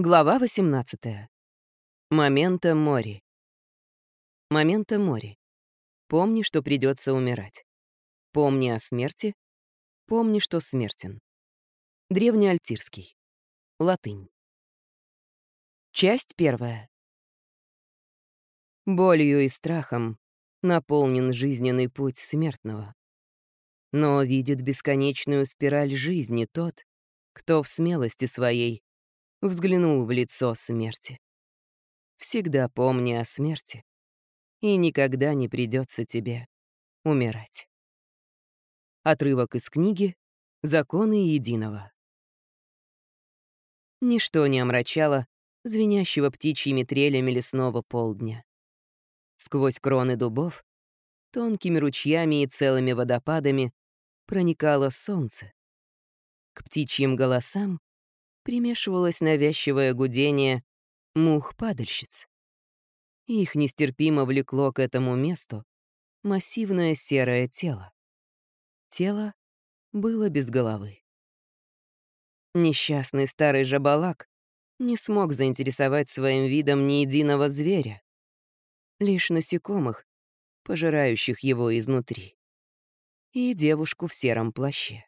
Глава 18. Момента мори. Момента мори. Помни, что придется умирать. Помни о смерти. Помни, что смертен. Древнеальтирский. Латынь. Часть первая. Болью и страхом наполнен жизненный путь смертного. Но видит бесконечную спираль жизни тот, кто в смелости своей взглянул в лицо смерти. Всегда помни о смерти, и никогда не придется тебе умирать. Отрывок из книги «Законы единого». Ничто не омрачало звенящего птичьими трелями лесного полдня. Сквозь кроны дубов, тонкими ручьями и целыми водопадами проникало солнце. К птичьим голосам примешивалось навязчивое гудение мух-падальщиц. Их нестерпимо влекло к этому месту массивное серое тело. Тело было без головы. Несчастный старый жабалак не смог заинтересовать своим видом ни единого зверя, лишь насекомых, пожирающих его изнутри, и девушку в сером плаще.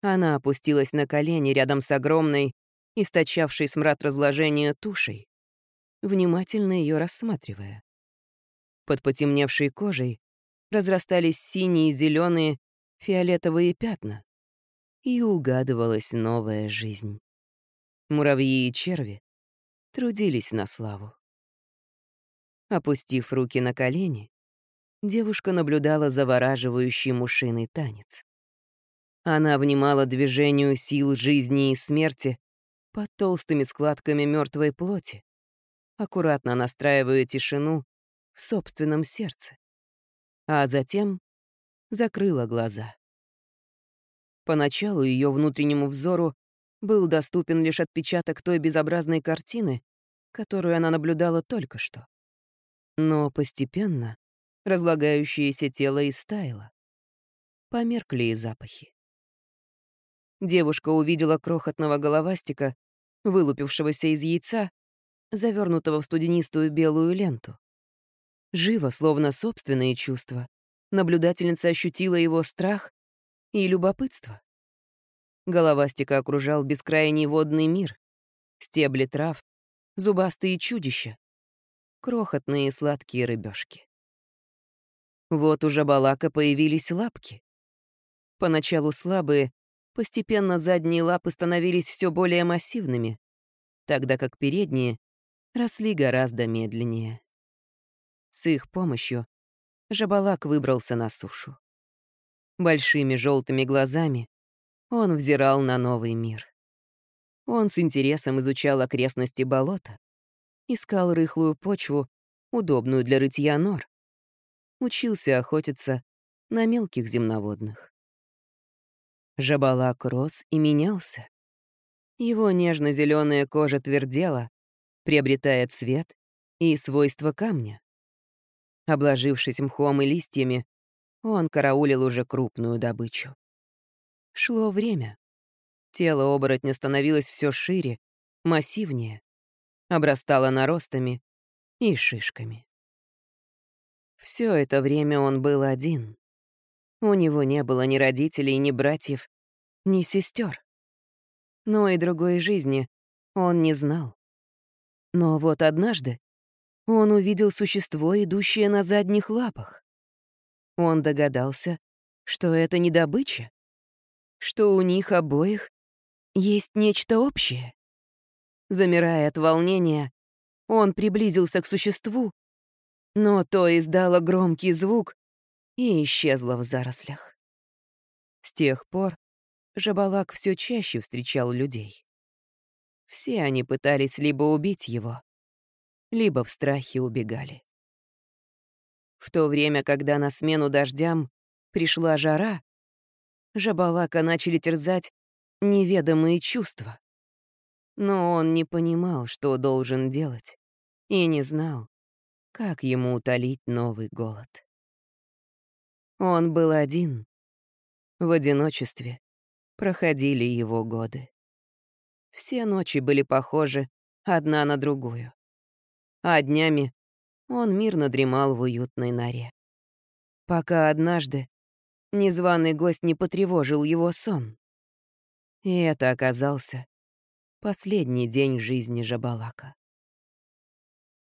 Она опустилась на колени рядом с огромной, источавшей смрад разложения тушей, внимательно ее рассматривая. Под потемневшей кожей разрастались синие, зеленые, фиолетовые пятна, и угадывалась новая жизнь. Муравьи и черви трудились на славу. Опустив руки на колени, девушка наблюдала завораживающий мушиный танец. Она внимала движению сил жизни и смерти под толстыми складками мертвой плоти, аккуратно настраивая тишину в собственном сердце. А затем закрыла глаза. Поначалу ее внутреннему взору был доступен лишь отпечаток той безобразной картины, которую она наблюдала только что. Но постепенно разлагающееся тело истаяло. Померкли и запахи девушка увидела крохотного головастика, вылупившегося из яйца, завернутого в студенистую белую ленту. Живо, словно собственные чувства, наблюдательница ощутила его страх и любопытство. Головастика окружал бескрайний водный мир, стебли трав, зубастые чудища, крохотные сладкие рыбешки. Вот уже балака появились лапки. Поначалу слабые, Постепенно задние лапы становились все более массивными, тогда как передние росли гораздо медленнее. С их помощью Жабалак выбрался на сушу. Большими желтыми глазами он взирал на новый мир. Он с интересом изучал окрестности болота, искал рыхлую почву, удобную для рытья нор, учился охотиться на мелких земноводных. Жабалак рос и менялся. Его нежно зеленая кожа твердела, приобретая цвет и свойства камня. Обложившись мхом и листьями, он караулил уже крупную добычу. Шло время. Тело оборотня становилось все шире, массивнее, обрастало наростами и шишками. Все это время он был один. У него не было ни родителей, ни братьев, ни сестер. Но и другой жизни он не знал. Но вот однажды он увидел существо, идущее на задних лапах. Он догадался, что это не добыча, что у них обоих есть нечто общее. Замирая от волнения, он приблизился к существу, но то издало громкий звук, и исчезла в зарослях. С тех пор Жабалак все чаще встречал людей. Все они пытались либо убить его, либо в страхе убегали. В то время, когда на смену дождям пришла жара, Жабалака начали терзать неведомые чувства. Но он не понимал, что должен делать, и не знал, как ему утолить новый голод. Он был один. В одиночестве проходили его годы. Все ночи были похожи одна на другую. А днями он мирно дремал в уютной норе. Пока однажды незваный гость не потревожил его сон. И это оказался последний день жизни Жабалака.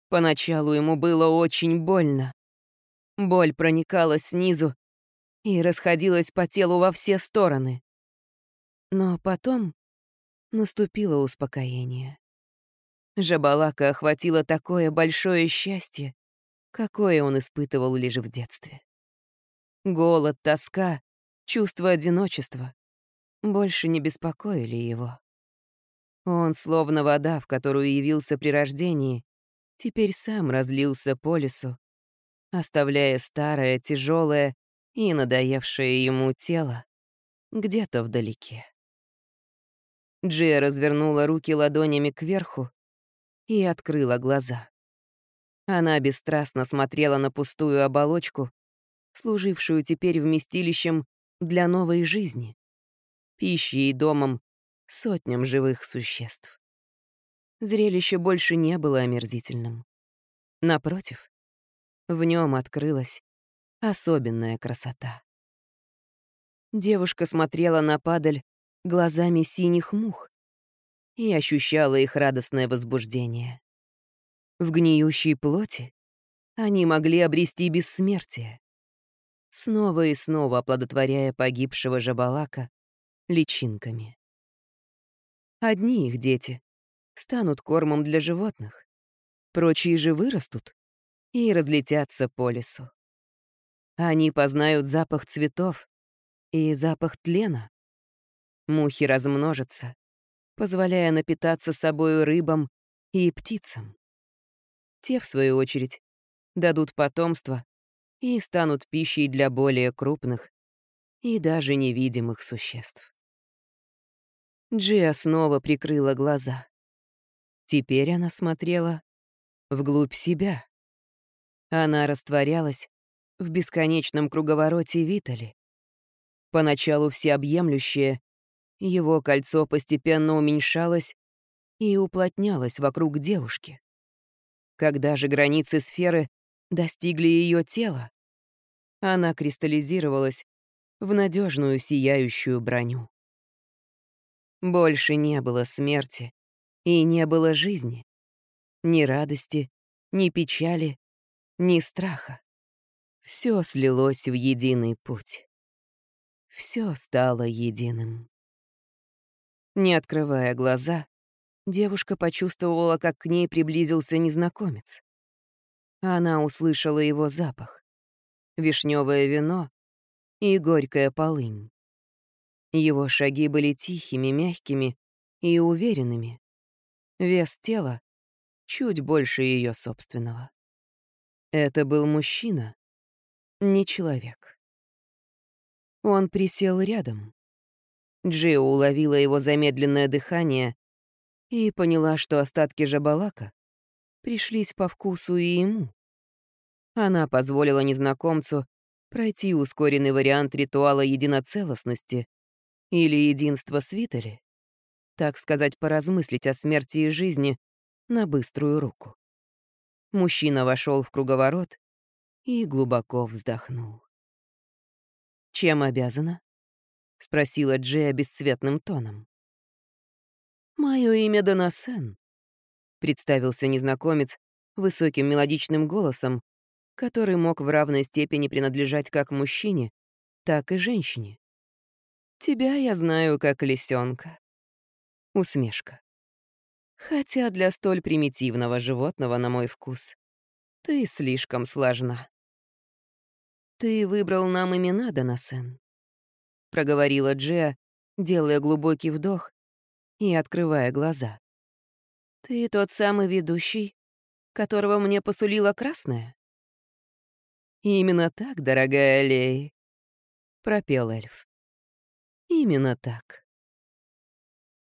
Поначалу ему было очень больно. Боль проникала снизу и расходилась по телу во все стороны. Но потом наступило успокоение. Жабалака охватило такое большое счастье, какое он испытывал лишь в детстве. Голод, тоска, чувство одиночества больше не беспокоили его. Он, словно вода, в которую явился при рождении, теперь сам разлился по лесу, оставляя старое, тяжелое и надоевшее ему тело где-то вдалеке. Джия развернула руки ладонями кверху и открыла глаза. Она бесстрастно смотрела на пустую оболочку, служившую теперь вместилищем для новой жизни, пищей и домом сотням живых существ. Зрелище больше не было омерзительным. Напротив, в нем открылась особенная красота. Девушка смотрела на падаль глазами синих мух и ощущала их радостное возбуждение. В гниющей плоти они могли обрести бессмертие, снова и снова оплодотворяя погибшего жабалака личинками. Одни их дети станут кормом для животных, прочие же вырастут и разлетятся по лесу. Они познают запах цветов и запах тлена. Мухи размножатся, позволяя напитаться собою рыбам и птицам. Те, в свою очередь, дадут потомство и станут пищей для более крупных и даже невидимых существ. Джиа снова прикрыла глаза. Теперь она смотрела вглубь себя. Она растворялась в бесконечном круговороте Витали. Поначалу всеобъемлющее, его кольцо постепенно уменьшалось и уплотнялось вокруг девушки. Когда же границы сферы достигли ее тела, она кристаллизировалась в надежную сияющую броню. Больше не было смерти и не было жизни, ни радости, ни печали, ни страха. Все слилось в единый путь. Все стало единым. Не открывая глаза, девушка почувствовала, как к ней приблизился незнакомец. Она услышала его запах. Вишневое вино и горькая полынь. Его шаги были тихими, мягкими и уверенными. Вес тела чуть больше ее собственного. Это был мужчина, не человек. Он присел рядом. Джио уловила его замедленное дыхание и поняла, что остатки жабалака пришлись по вкусу и ему. Она позволила незнакомцу пройти ускоренный вариант ритуала единоцелостности или единства свитали, так сказать, поразмыслить о смерти и жизни на быструю руку. Мужчина вошел в круговорот и глубоко вздохнул. «Чем обязана?» — спросила Джея бесцветным тоном. «Мое имя Донасен», — представился незнакомец высоким мелодичным голосом, который мог в равной степени принадлежать как мужчине, так и женщине. «Тебя я знаю как лисенка. Усмешка. Хотя для столь примитивного животного, на мой вкус, ты слишком сложна. «Ты выбрал нам имена, Донасен», — проговорила Джеа, делая глубокий вдох и открывая глаза. «Ты тот самый ведущий, которого мне посулила красная?» «Именно так, дорогая Лей», — пропел эльф. «Именно так».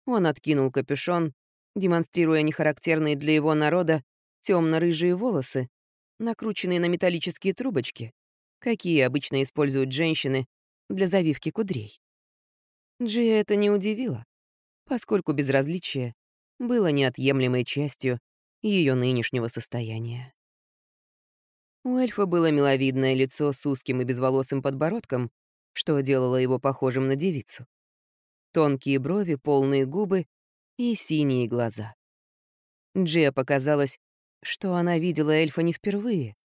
Он откинул капюшон, демонстрируя нехарактерные для его народа темно-рыжие волосы, накрученные на металлические трубочки, какие обычно используют женщины для завивки кудрей. Джи это не удивило. поскольку безразличие было неотъемлемой частью ее нынешнего состояния. У эльфа было миловидное лицо с узким и безволосым подбородком, что делало его похожим на девицу. Тонкие брови, полные губы и синие глаза. Джия показалось, что она видела эльфа не впервые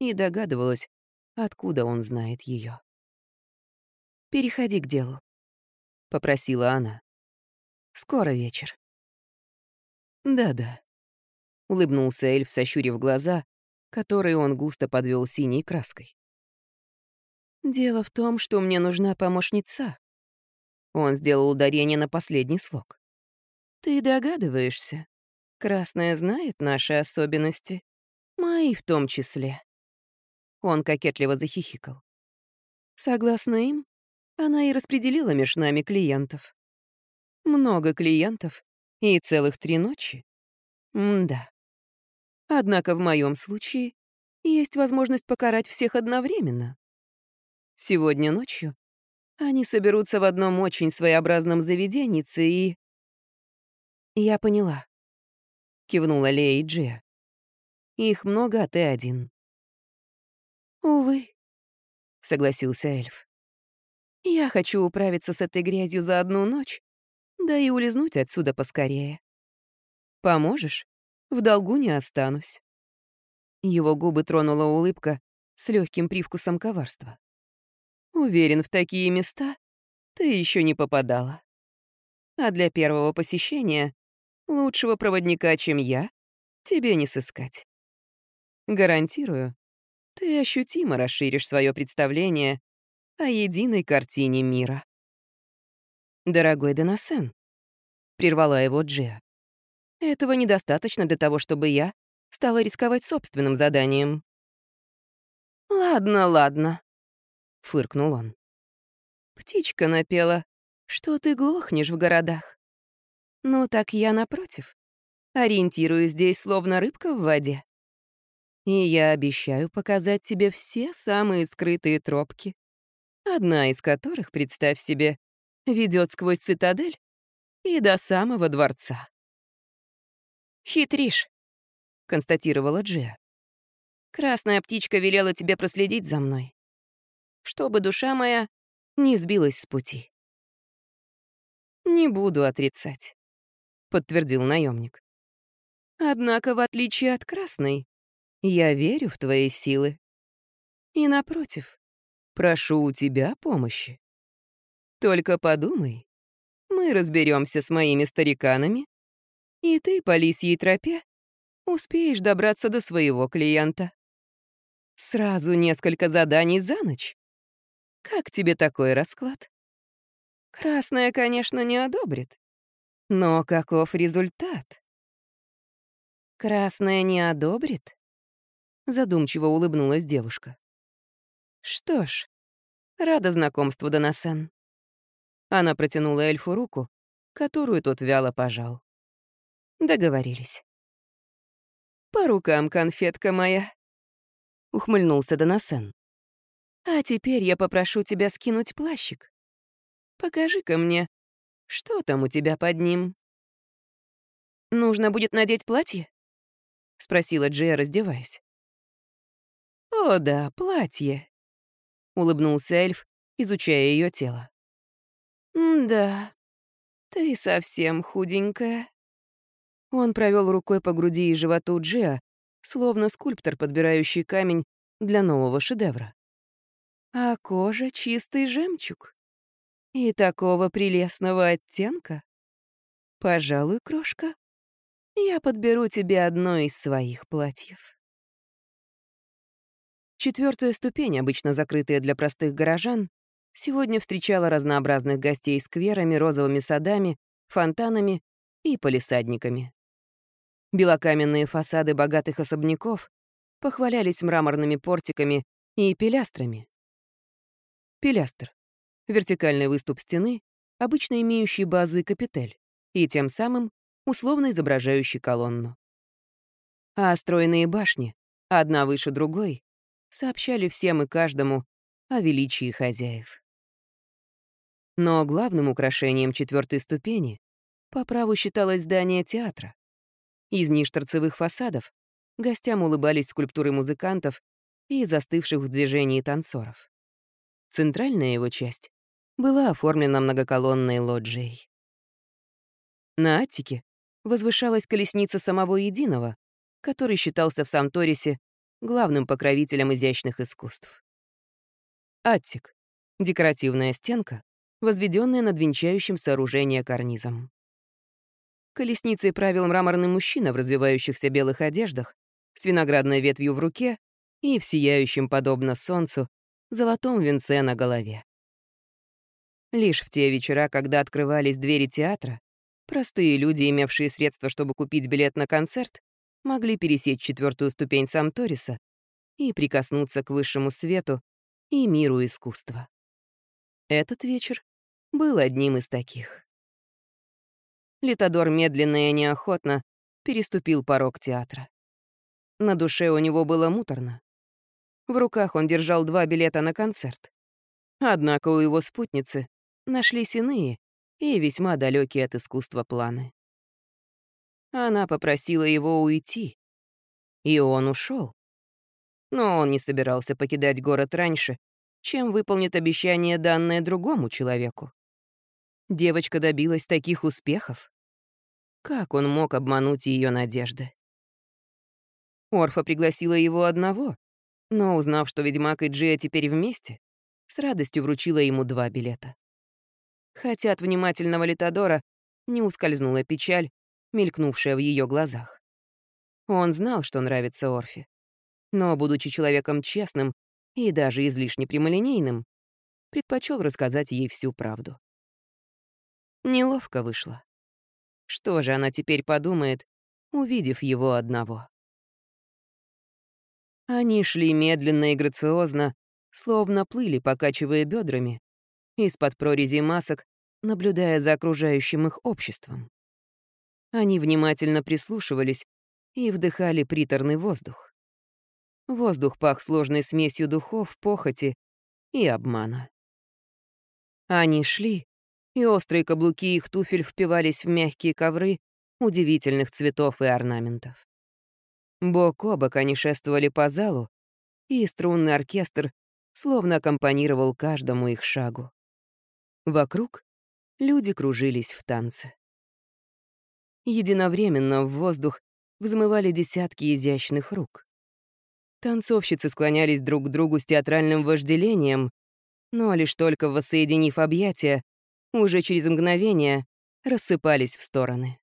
и догадывалась, откуда он знает ее. «Переходи к делу», — попросила она. «Скоро вечер». «Да-да», — улыбнулся эльф, сощурив глаза, которые он густо подвел синей краской. «Дело в том, что мне нужна помощница». Он сделал ударение на последний слог. «Ты догадываешься? Красная знает наши особенности. Мои в том числе». Он кокетливо захихикал. Согласно им, она и распределила между нами клиентов. Много клиентов и целых три ночи. М-да. Однако в моем случае есть возможность покарать всех одновременно. Сегодня ночью они соберутся в одном очень своеобразном заведенице и... «Я поняла», — кивнула Лея и Джия. «Их много, а ты один». «Увы», — согласился эльф. Я хочу управиться с этой грязью за одну ночь, да и улизнуть отсюда поскорее. Поможешь? В долгу не останусь. Его губы тронула улыбка с легким привкусом коварства. Уверен, в такие места ты еще не попадала. А для первого посещения лучшего проводника, чем я, тебе не сыскать. Гарантирую, ты ощутимо расширишь свое представление о единой картине мира. «Дорогой Донасен», — прервала его Джиа, — «этого недостаточно для того, чтобы я стала рисковать собственным заданием». «Ладно, ладно», — фыркнул он. «Птичка напела, что ты глохнешь в городах. Ну так я, напротив, ориентируюсь здесь словно рыбка в воде. И я обещаю показать тебе все самые скрытые тропки, одна из которых, представь себе, ведет сквозь цитадель и до самого дворца. «Хитришь», — констатировала Джия. «Красная птичка велела тебе проследить за мной, чтобы душа моя не сбилась с пути». «Не буду отрицать», — подтвердил наемник. «Однако, в отличие от красной, я верю в твои силы. И напротив, Прошу у тебя помощи. Только подумай, мы разберемся с моими стариканами, и ты по лисьей тропе успеешь добраться до своего клиента. Сразу несколько заданий за ночь. Как тебе такой расклад? Красная, конечно, не одобрит. Но каков результат? Красная не одобрит? Задумчиво улыбнулась девушка. Что ж, рада знакомству, Донасен. Она протянула эльфу руку, которую тот вяло пожал. Договорились. «По рукам, конфетка моя», — ухмыльнулся Донасен. «А теперь я попрошу тебя скинуть плащик. Покажи-ка мне, что там у тебя под ним?» «Нужно будет надеть платье?» — спросила Джия, раздеваясь. «О да, платье», — улыбнулся эльф, изучая ее тело. «Да, ты совсем худенькая». Он провел рукой по груди и животу Джиа, словно скульптор, подбирающий камень для нового шедевра. А кожа — чистый жемчуг. И такого прелестного оттенка. Пожалуй, крошка, я подберу тебе одно из своих платьев. Четвертая ступень, обычно закрытая для простых горожан, сегодня встречала разнообразных гостей скверами, розовыми садами, фонтанами и полисадниками. Белокаменные фасады богатых особняков похвалялись мраморными портиками и пилястрами. Пилястр — вертикальный выступ стены, обычно имеющий базу и капитель, и тем самым условно изображающий колонну. А стройные башни, одна выше другой, сообщали всем и каждому о величии хозяев. Но главным украшением четвертой ступени по праву считалось здание театра. Из ништарцевых фасадов гостям улыбались скульптуры музыкантов и застывших в движении танцоров. Центральная его часть была оформлена многоколонной лоджией. На Аттике возвышалась колесница самого Единого, который считался в Самторисе главным покровителем изящных искусств. Аттик — декоративная стенка, возведенная над венчающим сооружение карнизом. Колесницей правил мраморный мужчина в развивающихся белых одеждах, с виноградной ветвью в руке и в сияющем, подобно солнцу, золотом венце на голове. Лишь в те вечера, когда открывались двери театра, простые люди, имевшие средства, чтобы купить билет на концерт, могли пересечь четвертую ступень Самториса и прикоснуться к высшему свету и миру искусства. Этот вечер был одним из таких. Литодор медленно и неохотно переступил порог театра. На душе у него было муторно. В руках он держал два билета на концерт. Однако у его спутницы нашлись иные и весьма далекие от искусства планы. Она попросила его уйти, и он ушел. Но он не собирался покидать город раньше, чем выполнит обещание, данное другому человеку. Девочка добилась таких успехов. Как он мог обмануть ее надежды? Орфа пригласила его одного, но, узнав, что ведьмак и Джия теперь вместе, с радостью вручила ему два билета. Хотя от внимательного Литодора не ускользнула печаль, мелькнувшая в ее глазах. Он знал, что нравится Орфе. Но, будучи человеком честным и даже излишне прямолинейным, предпочел рассказать ей всю правду. Неловко вышло. Что же она теперь подумает, увидев его одного? Они шли медленно и грациозно, словно плыли, покачивая бедрами, из-под прорези масок, наблюдая за окружающим их обществом. Они внимательно прислушивались и вдыхали приторный воздух. Воздух пах сложной смесью духов, похоти и обмана. Они шли, и острые каблуки их туфель впивались в мягкие ковры удивительных цветов и орнаментов. Бок о бок они шествовали по залу, и струнный оркестр словно аккомпанировал каждому их шагу. Вокруг люди кружились в танце. Единовременно в воздух взмывали десятки изящных рук. Танцовщицы склонялись друг к другу с театральным вожделением, но лишь только воссоединив объятия, уже через мгновение рассыпались в стороны.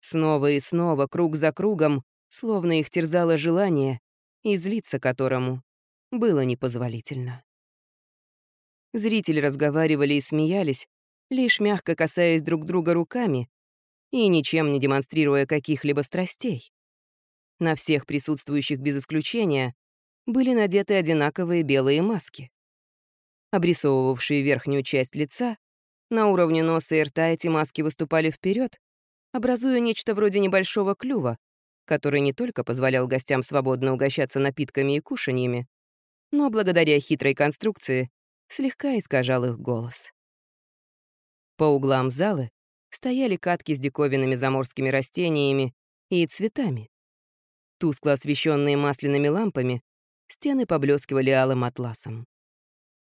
Снова и снова, круг за кругом, словно их терзало желание, излиться которому было непозволительно. Зрители разговаривали и смеялись, лишь мягко касаясь друг друга руками и ничем не демонстрируя каких-либо страстей. На всех присутствующих без исключения были надеты одинаковые белые маски. Обрисовывавшие верхнюю часть лица, на уровне носа и рта эти маски выступали вперед, образуя нечто вроде небольшого клюва, который не только позволял гостям свободно угощаться напитками и кушаньями, но благодаря хитрой конструкции слегка искажал их голос. По углам залы стояли катки с диковинными заморскими растениями и цветами. Тускло освещенные масляными лампами, стены поблескивали алым атласом.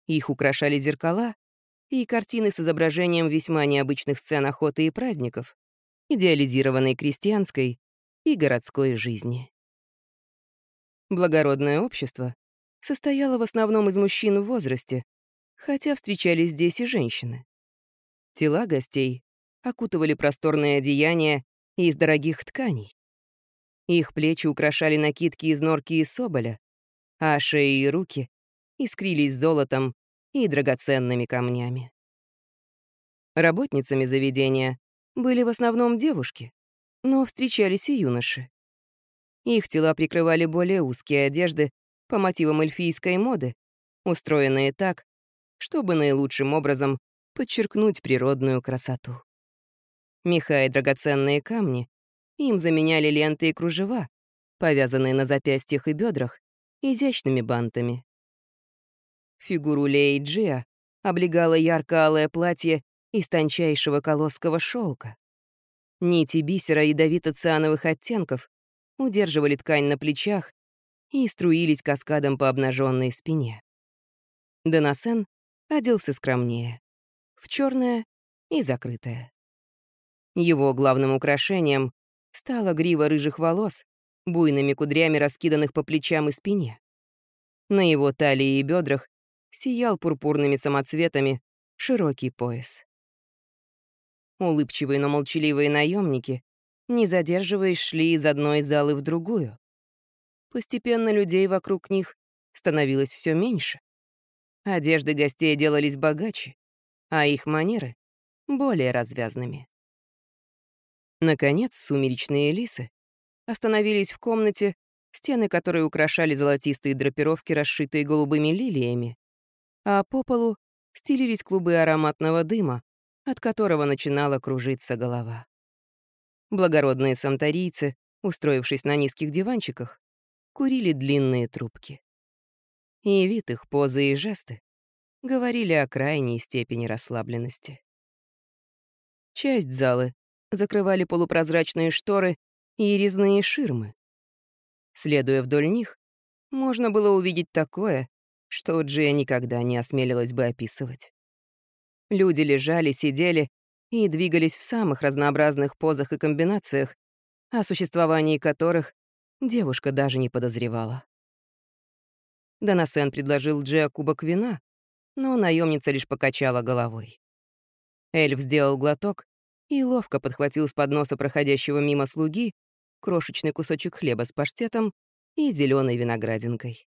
Их украшали зеркала и картины с изображением весьма необычных сцен охоты и праздников, идеализированной крестьянской и городской жизни. Благородное общество состояло в основном из мужчин в возрасте, хотя встречались здесь и женщины. Тела гостей окутывали просторные одеяния из дорогих тканей. Их плечи украшали накидки из норки и соболя, а шеи и руки искрились золотом и драгоценными камнями. Работницами заведения были в основном девушки, но встречались и юноши. Их тела прикрывали более узкие одежды по мотивам эльфийской моды, устроенные так, чтобы наилучшим образом подчеркнуть природную красоту. Меха и драгоценные камни им заменяли ленты и кружева, повязанные на запястьях и бедрах изящными бантами. Фигуру Леи Джиа облегало ярко-алое платье из тончайшего колосского шелка. Нити бисера ядовито-циановых оттенков удерживали ткань на плечах и струились каскадом по обнаженной спине. Донасен оделся скромнее, в черное и закрытое. Его главным украшением стала грива рыжих волос, буйными кудрями раскиданных по плечам и спине. На его талии и бедрах сиял пурпурными самоцветами широкий пояс. Улыбчивые, но молчаливые наемники, не задерживаясь, шли из одной залы в другую. Постепенно людей вокруг них становилось все меньше. Одежды гостей делались богаче, а их манеры — более развязными. Наконец, сумеречные лисы остановились в комнате, стены которой украшали золотистые драпировки, расшитые голубыми лилиями, а по полу стелились клубы ароматного дыма, от которого начинала кружиться голова. Благородные самтарийцы, устроившись на низких диванчиках, курили длинные трубки. И вид их, позы и жесты говорили о крайней степени расслабленности. Часть залы закрывали полупрозрачные шторы и резные ширмы. Следуя вдоль них, можно было увидеть такое, что Джия никогда не осмелилась бы описывать. Люди лежали, сидели и двигались в самых разнообразных позах и комбинациях, о существовании которых девушка даже не подозревала. Донасен предложил Джиа кубок вина, но наемница лишь покачала головой. Эльф сделал глоток и ловко подхватил с подноса проходящего мимо слуги крошечный кусочек хлеба с паштетом и зеленой виноградинкой.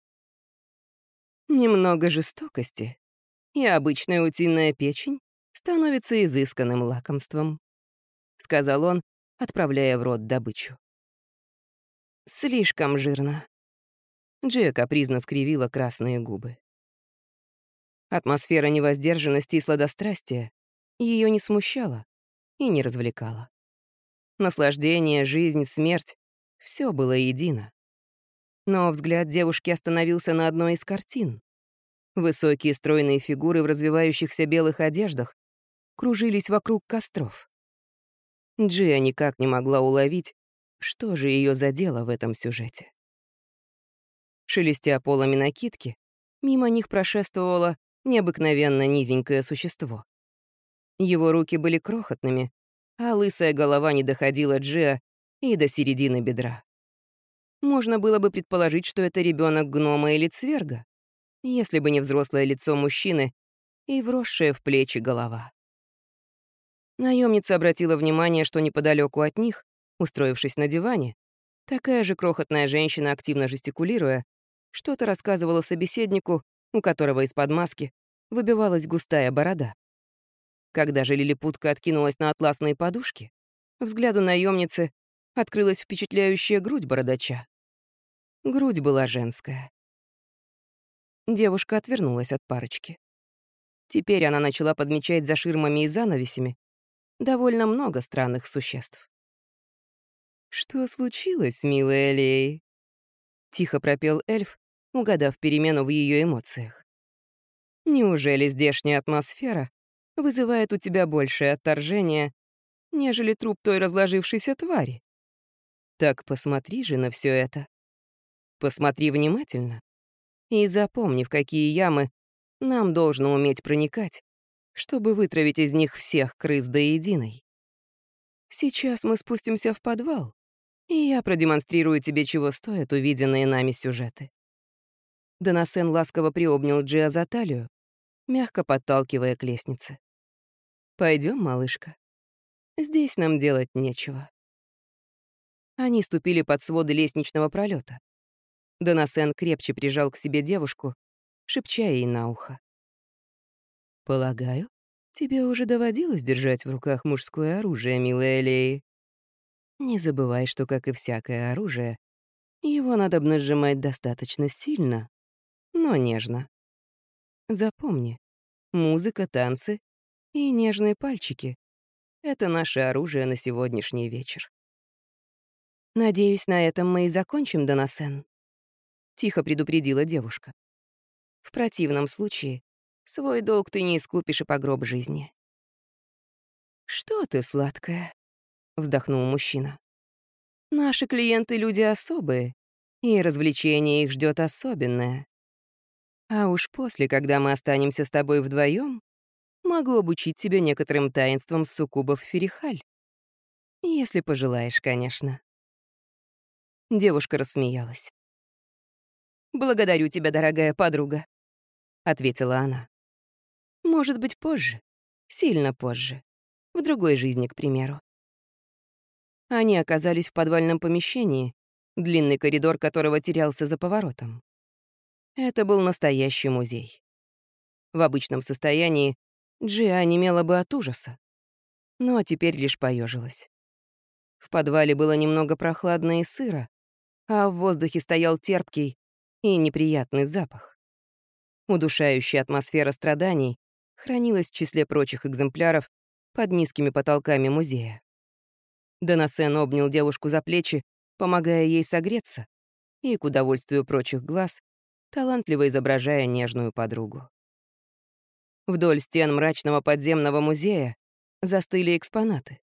Немного жестокости, и обычная утиная печень становится изысканным лакомством», — сказал он, отправляя в рот добычу. «Слишком жирно». Джия капризно скривила красные губы. Атмосфера невоздержанности и сладострастия ее не смущала и не развлекала. Наслаждение, жизнь, смерть — все было едино. Но взгляд девушки остановился на одной из картин. Высокие стройные фигуры в развивающихся белых одеждах кружились вокруг костров. Джия никак не могла уловить, что же ее задело в этом сюжете. Шелестя полами накидки, мимо них прошествовало необыкновенно низенькое существо. Его руки были крохотными, а лысая голова не доходила Джиа и до середины бедра. Можно было бы предположить, что это ребенок гнома или цверга, если бы не взрослое лицо мужчины и вросшая в плечи голова. Наемница обратила внимание, что неподалеку от них, устроившись на диване, такая же крохотная женщина, активно жестикулируя, что-то рассказывала собеседнику, у которого из-под маски выбивалась густая борода. Когда же лилипутка откинулась на атласные подушки, взгляду наемницы открылась впечатляющая грудь бородача. Грудь была женская. Девушка отвернулась от парочки. Теперь она начала подмечать за ширмами и занавесями довольно много странных существ. «Что случилось, милая Лей?» — тихо пропел эльф, угадав перемену в ее эмоциях. «Неужели здешняя атмосфера вызывает у тебя большее отторжение, нежели труп той разложившейся твари? Так посмотри же на все это. Посмотри внимательно. И запомни, в какие ямы нам должно уметь проникать, чтобы вытравить из них всех крыс до единой. Сейчас мы спустимся в подвал, и я продемонстрирую тебе, чего стоят увиденные нами сюжеты. Донасен ласково приобнял Джиа за талию, мягко подталкивая к лестнице. Пойдем, малышка. Здесь нам делать нечего. Они ступили под своды лестничного пролета. Донасен крепче прижал к себе девушку, шепча ей на ухо. «Полагаю, тебе уже доводилось держать в руках мужское оружие, милая Леи. Не забывай, что, как и всякое оружие, его надо сжимать достаточно сильно, но нежно. Запомни, музыка, танцы и нежные пальчики — это наше оружие на сегодняшний вечер. Надеюсь, на этом мы и закончим, Донасен. — тихо предупредила девушка. «В противном случае свой долг ты не искупишь и по гроб жизни». «Что ты, сладкая?» — вздохнул мужчина. «Наши клиенты — люди особые, и развлечение их ждет особенное. А уж после, когда мы останемся с тобой вдвоем, могу обучить тебя некоторым таинствам суккубов Ферихаль. Если пожелаешь, конечно». Девушка рассмеялась. «Благодарю тебя, дорогая подруга», — ответила она. «Может быть, позже, сильно позже, в другой жизни, к примеру». Они оказались в подвальном помещении, длинный коридор которого терялся за поворотом. Это был настоящий музей. В обычном состоянии Джиа онемела бы от ужаса, но теперь лишь поежилась. В подвале было немного прохладно и сыро, а в воздухе стоял терпкий и неприятный запах. Удушающая атмосфера страданий хранилась в числе прочих экземпляров под низкими потолками музея. Донасен обнял девушку за плечи, помогая ей согреться, и, к удовольствию прочих глаз, талантливо изображая нежную подругу. Вдоль стен мрачного подземного музея застыли экспонаты.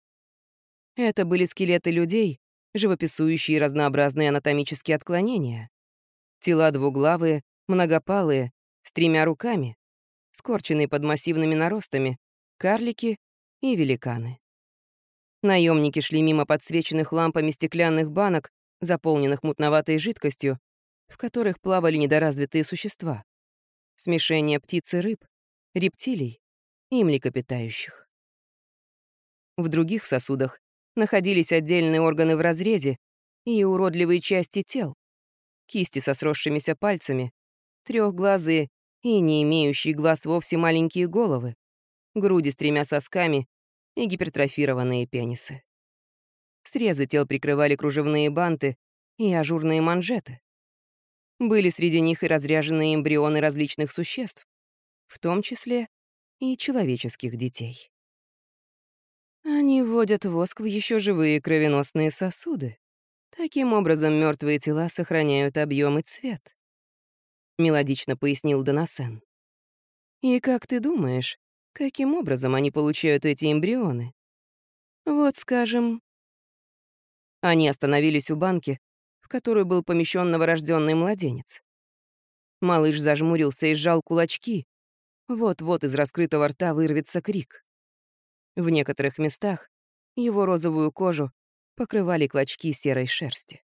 Это были скелеты людей, живописующие разнообразные анатомические отклонения. Тела двуглавые, многопалые, с тремя руками, скорченные под массивными наростами, карлики и великаны. Наемники шли мимо подсвеченных лампами стеклянных банок, заполненных мутноватой жидкостью, в которых плавали недоразвитые существа. Смешение птиц и рыб, рептилий и млекопитающих. В других сосудах находились отдельные органы в разрезе и уродливые части тел, кисти со сросшимися пальцами, трехглазые и не имеющие глаз вовсе маленькие головы, груди с тремя сосками и гипертрофированные пенисы. Срезы тел прикрывали кружевные банты и ажурные манжеты. Были среди них и разряженные эмбрионы различных существ, в том числе и человеческих детей. Они вводят воск в еще живые кровеносные сосуды. Таким образом, мертвые тела сохраняют объем и цвет. Мелодично пояснил Донасен. И как ты думаешь, каким образом они получают эти эмбрионы? Вот, скажем... Они остановились у банки, в которую был помещен новорожденный младенец. Малыш зажмурился и сжал кулачки. Вот-вот из раскрытого рта вырвется крик. В некоторых местах его розовую кожу покрывали клочки серой шерсти.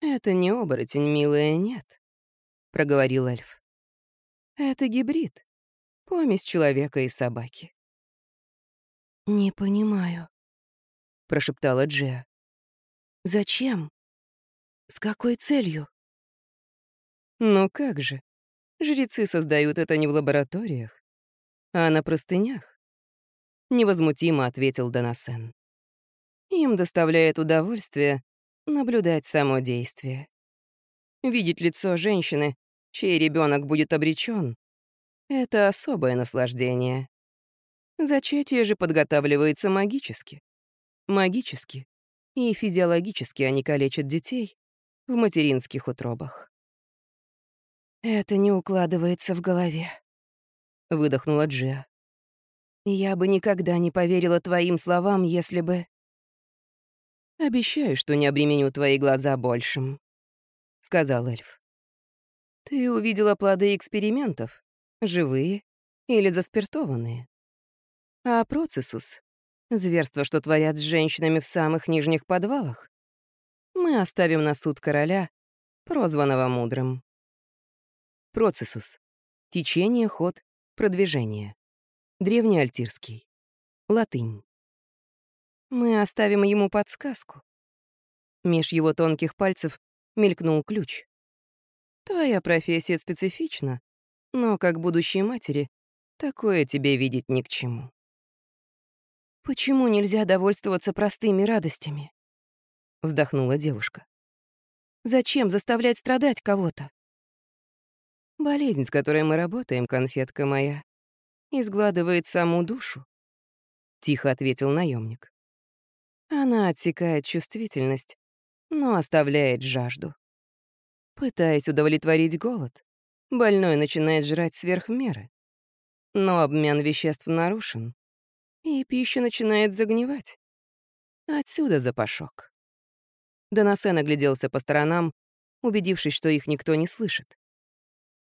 «Это не оборотень, милая, нет», — проговорил эльф. «Это гибрид, помесь человека и собаки». «Не понимаю», — прошептала Джия. «Зачем? С какой целью?» «Ну как же, жрецы создают это не в лабораториях, а на простынях невозмутимо ответил Донасен. Им доставляет удовольствие наблюдать само действие. Видеть лицо женщины, чей ребенок будет обречен, это особое наслаждение. Зачатие же подготавливается магически. Магически и физиологически они калечат детей в материнских утробах. «Это не укладывается в голове», — выдохнула Джиа. Я бы никогда не поверила твоим словам, если бы... «Обещаю, что не обременю твои глаза большим», — сказал эльф. «Ты увидела плоды экспериментов, живые или заспиртованные. А процессус — зверство, что творят с женщинами в самых нижних подвалах, мы оставим на суд короля, прозванного мудрым. Процессус — течение, ход, продвижение. Древнеальтирский. Латынь. Мы оставим ему подсказку. Меж его тонких пальцев мелькнул ключ. Твоя профессия специфична, но как будущей матери такое тебе видеть ни к чему. «Почему нельзя довольствоваться простыми радостями?» — вздохнула девушка. «Зачем заставлять страдать кого-то?» «Болезнь, с которой мы работаем, конфетка моя, изгладывает саму душу», — тихо ответил наемник. «Она отсекает чувствительность, но оставляет жажду. Пытаясь удовлетворить голод, больной начинает жрать сверх меры. Но обмен веществ нарушен, и пища начинает загнивать. Отсюда запашок. Доносен огляделся по сторонам, убедившись, что их никто не слышит.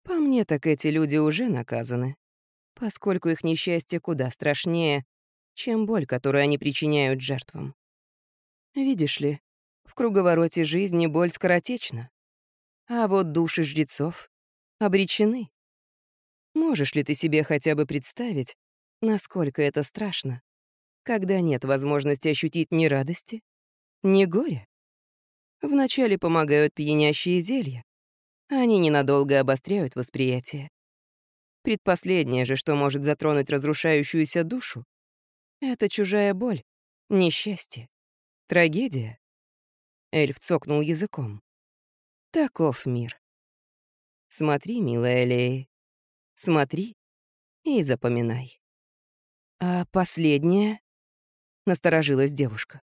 По мне, так эти люди уже наказаны, поскольку их несчастье куда страшнее, чем боль, которую они причиняют жертвам. Видишь ли, в круговороте жизни боль скоротечна, а вот души жрецов обречены. Можешь ли ты себе хотя бы представить, насколько это страшно, когда нет возможности ощутить ни радости, ни горя? Вначале помогают пьянящие зелья. Они ненадолго обостряют восприятие. Предпоследнее же, что может затронуть разрушающуюся душу, это чужая боль, несчастье, трагедия. Эльф цокнул языком. Таков мир. Смотри, милая Лея, смотри и запоминай. А последнее? Насторожилась девушка.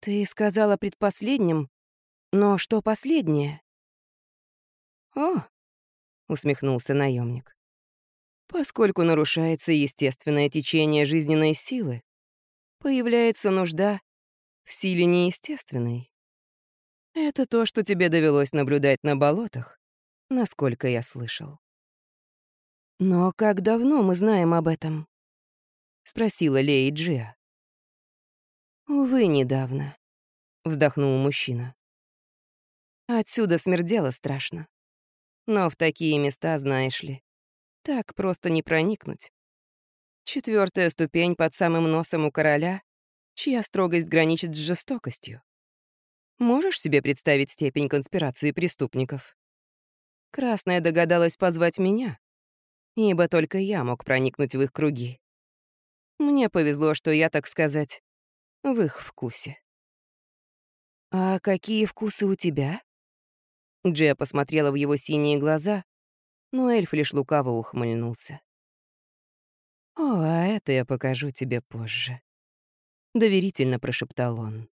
Ты сказала предпоследнем, но что последнее? О, усмехнулся наемник. Поскольку нарушается естественное течение жизненной силы, появляется нужда в силе неестественной. Это то, что тебе довелось наблюдать на болотах, насколько я слышал. «Но как давно мы знаем об этом?» — спросила Леи Джиа. «Увы, недавно», — вздохнул мужчина. Отсюда смердело страшно. Но в такие места, знаешь ли, так просто не проникнуть. Четвертая ступень под самым носом у короля, чья строгость граничит с жестокостью. Можешь себе представить степень конспирации преступников? Красная догадалась позвать меня, ибо только я мог проникнуть в их круги. Мне повезло, что я, так сказать, в их вкусе. «А какие вкусы у тебя?» Джия посмотрела в его синие глаза, но эльф лишь лукаво ухмыльнулся. «О, а это я покажу тебе позже», — доверительно прошептал он.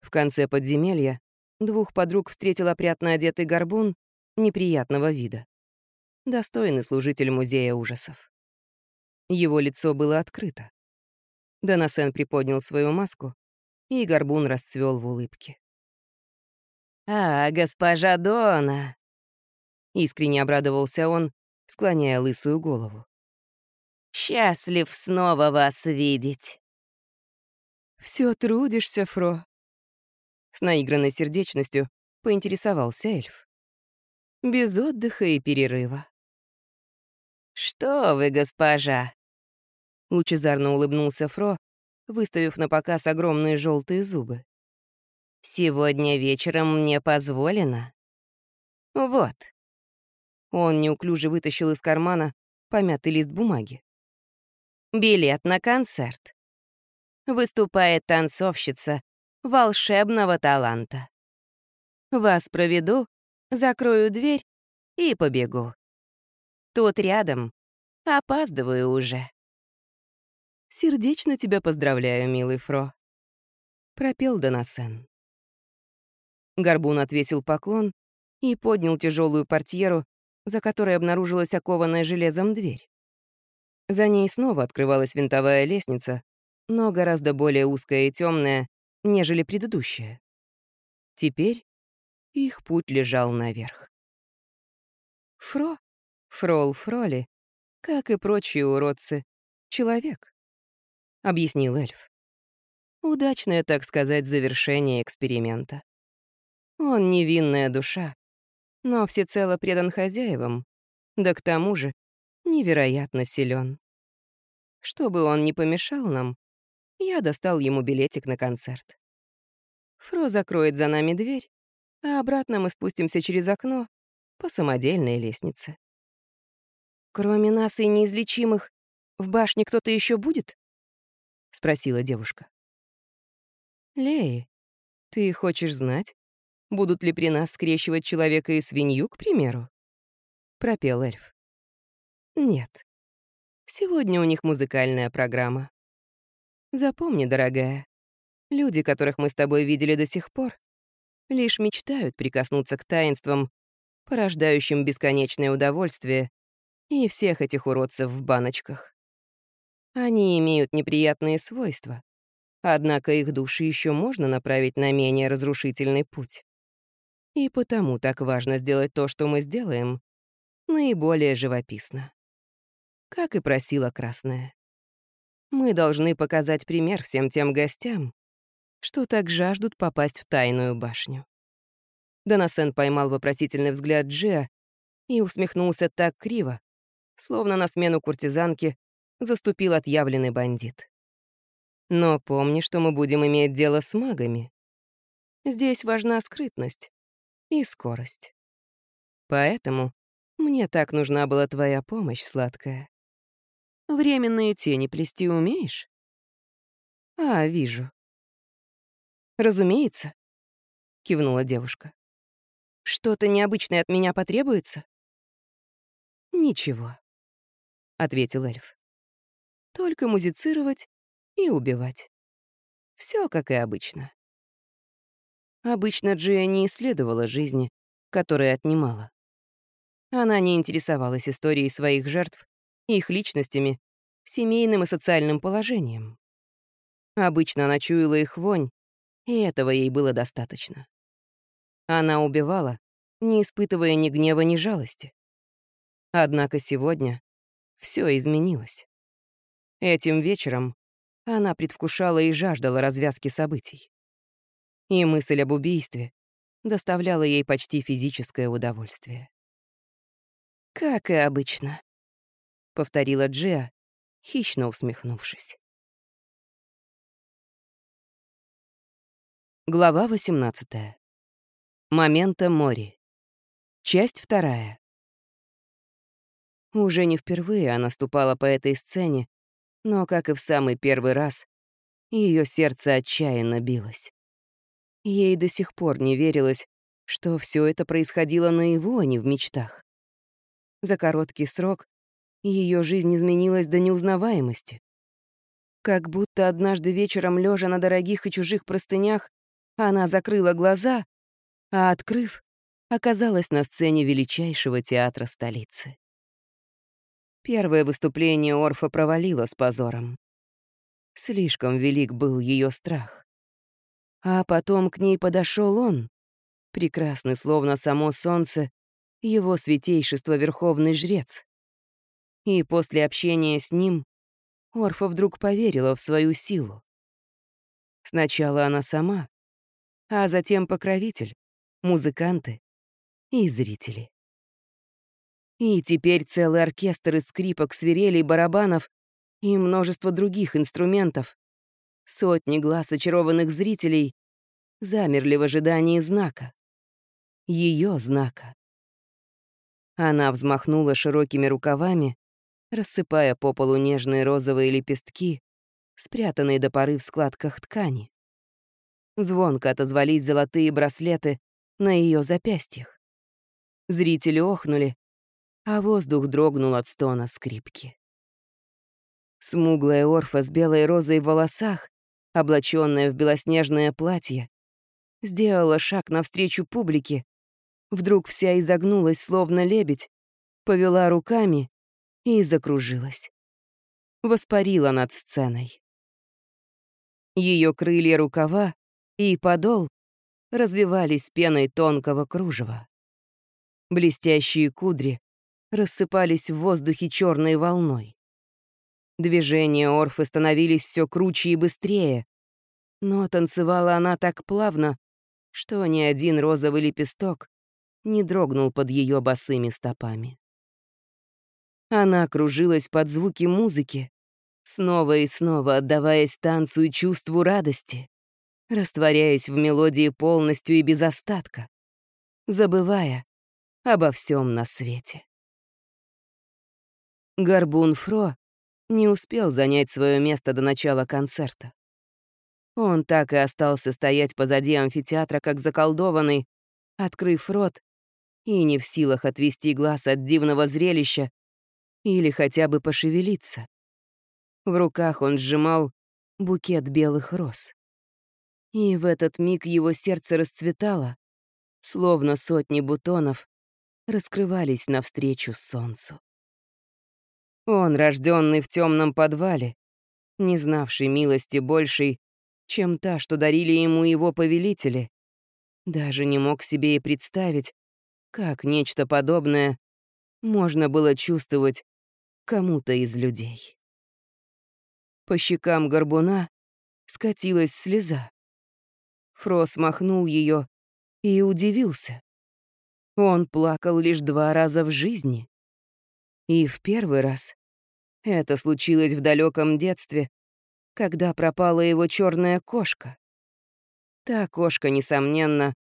В конце подземелья двух подруг встретил опрятно одетый горбун неприятного вида. Достойный служитель музея ужасов. Его лицо было открыто. Доносен приподнял свою маску, и горбун расцвел в улыбке. «А, госпожа Дона!» Искренне обрадовался он, склоняя лысую голову. «Счастлив снова вас видеть!» Все трудишься, Фро?» С наигранной сердечностью поинтересовался эльф. «Без отдыха и перерыва». «Что вы, госпожа!» Лучезарно улыбнулся Фро, выставив на показ огромные желтые зубы. Сегодня вечером мне позволено. Вот. Он неуклюже вытащил из кармана помятый лист бумаги. Билет на концерт. Выступает танцовщица волшебного таланта. Вас проведу, закрою дверь и побегу. Тут рядом. Опаздываю уже. Сердечно тебя поздравляю, милый Фро. Пропел Донасен. Горбун отвесил поклон и поднял тяжелую портьеру, за которой обнаружилась окованная железом дверь. За ней снова открывалась винтовая лестница, но гораздо более узкая и темная, нежели предыдущая. Теперь их путь лежал наверх. Фро, Фрол Фроли, как и прочие уродцы, человек, — объяснил эльф. Удачное, так сказать, завершение эксперимента. Он невинная душа, но всецело предан хозяевам, да к тому же невероятно силен. Чтобы он не помешал нам, я достал ему билетик на концерт. Фро закроет за нами дверь, а обратно мы спустимся через окно по самодельной лестнице. «Кроме нас и неизлечимых, в башне кто-то еще будет?» — спросила девушка. «Леи, ты хочешь знать, Будут ли при нас скрещивать человека и свинью, к примеру?» — пропел эльф. «Нет. Сегодня у них музыкальная программа. Запомни, дорогая, люди, которых мы с тобой видели до сих пор, лишь мечтают прикоснуться к таинствам, порождающим бесконечное удовольствие, и всех этих уродцев в баночках. Они имеют неприятные свойства, Однако их души еще можно направить на менее разрушительный путь. И потому так важно сделать то, что мы сделаем, наиболее живописно. Как и просила Красная. Мы должны показать пример всем тем гостям, что так жаждут попасть в тайную башню. Донасен поймал вопросительный взгляд Джиа и усмехнулся так криво, словно на смену куртизанки заступил отъявленный бандит. Но помни, что мы будем иметь дело с магами. Здесь важна скрытность и скорость. Поэтому мне так нужна была твоя помощь, сладкая. Временные тени плести умеешь? А, вижу. Разумеется, кивнула девушка. Что-то необычное от меня потребуется? Ничего, ответил эльф. Только музицировать и убивать. Все как и обычно. Обычно Джия не исследовала жизни, которая отнимала. Она не интересовалась историей своих жертв, их личностями, семейным и социальным положением. Обычно она чуяла их вонь, и этого ей было достаточно. Она убивала, не испытывая ни гнева, ни жалости. Однако сегодня все изменилось. Этим вечером она предвкушала и жаждала развязки событий. И мысль об убийстве доставляла ей почти физическое удовольствие. «Как и обычно», — повторила Джиа, хищно усмехнувшись. Глава 18. Момента Мори. Часть вторая. Уже не впервые она ступала по этой сцене, но, как и в самый первый раз, ее сердце отчаянно билось. Ей до сих пор не верилось, что все это происходило наяву, а не в мечтах. За короткий срок ее жизнь изменилась до неузнаваемости. Как будто однажды вечером, лежа на дорогих и чужих простынях, она закрыла глаза, а, открыв, оказалась на сцене величайшего театра столицы. Первое выступление Орфа провалило с позором. Слишком велик был ее страх. А потом к ней подошел он, прекрасный, словно само солнце, его святейшество Верховный Жрец. И после общения с ним Орфа вдруг поверила в свою силу. Сначала она сама, а затем покровитель, музыканты и зрители. И теперь целый оркестр из скрипок, свирелей, барабанов и множество других инструментов, сотни глаз очарованных зрителей замерли в ожидании знака. Ее знака. Она взмахнула широкими рукавами, рассыпая по полу нежные розовые лепестки, спрятанные до поры в складках ткани. Звонко отозвались золотые браслеты на ее запястьях. Зрители охнули, а воздух дрогнул от стона скрипки. Смуглая орфа с белой розой в волосах, облаченная в белоснежное платье, сделала шаг навстречу публике, вдруг вся изогнулась, словно лебедь, повела руками и закружилась. Воспарила над сценой. Ее крылья рукава и подол развивались пеной тонкого кружева. Блестящие кудри рассыпались в воздухе черной волной. Движения Орфы становились все круче и быстрее, но танцевала она так плавно, что ни один розовый лепесток не дрогнул под ее босыми стопами. Она кружилась под звуки музыки, снова и снова отдаваясь танцу и чувству радости, растворяясь в мелодии полностью и без остатка, забывая обо всем на свете. Горбун Фро не успел занять свое место до начала концерта. Он так и остался стоять позади амфитеатра, как заколдованный, открыв рот и не в силах отвести глаз от дивного зрелища или хотя бы пошевелиться. В руках он сжимал букет белых роз. И в этот миг его сердце расцветало, словно сотни бутонов раскрывались навстречу солнцу. Он, рожденный в темном подвале, не знавший милости большей, чем та, что дарили ему его повелители. Даже не мог себе и представить, как нечто подобное можно было чувствовать кому-то из людей. По щекам горбуна скатилась слеза. Фрос махнул ее и удивился. Он плакал лишь два раза в жизни. И в первый раз это случилось в далеком детстве, когда пропала его черная кошка. Та кошка, несомненно,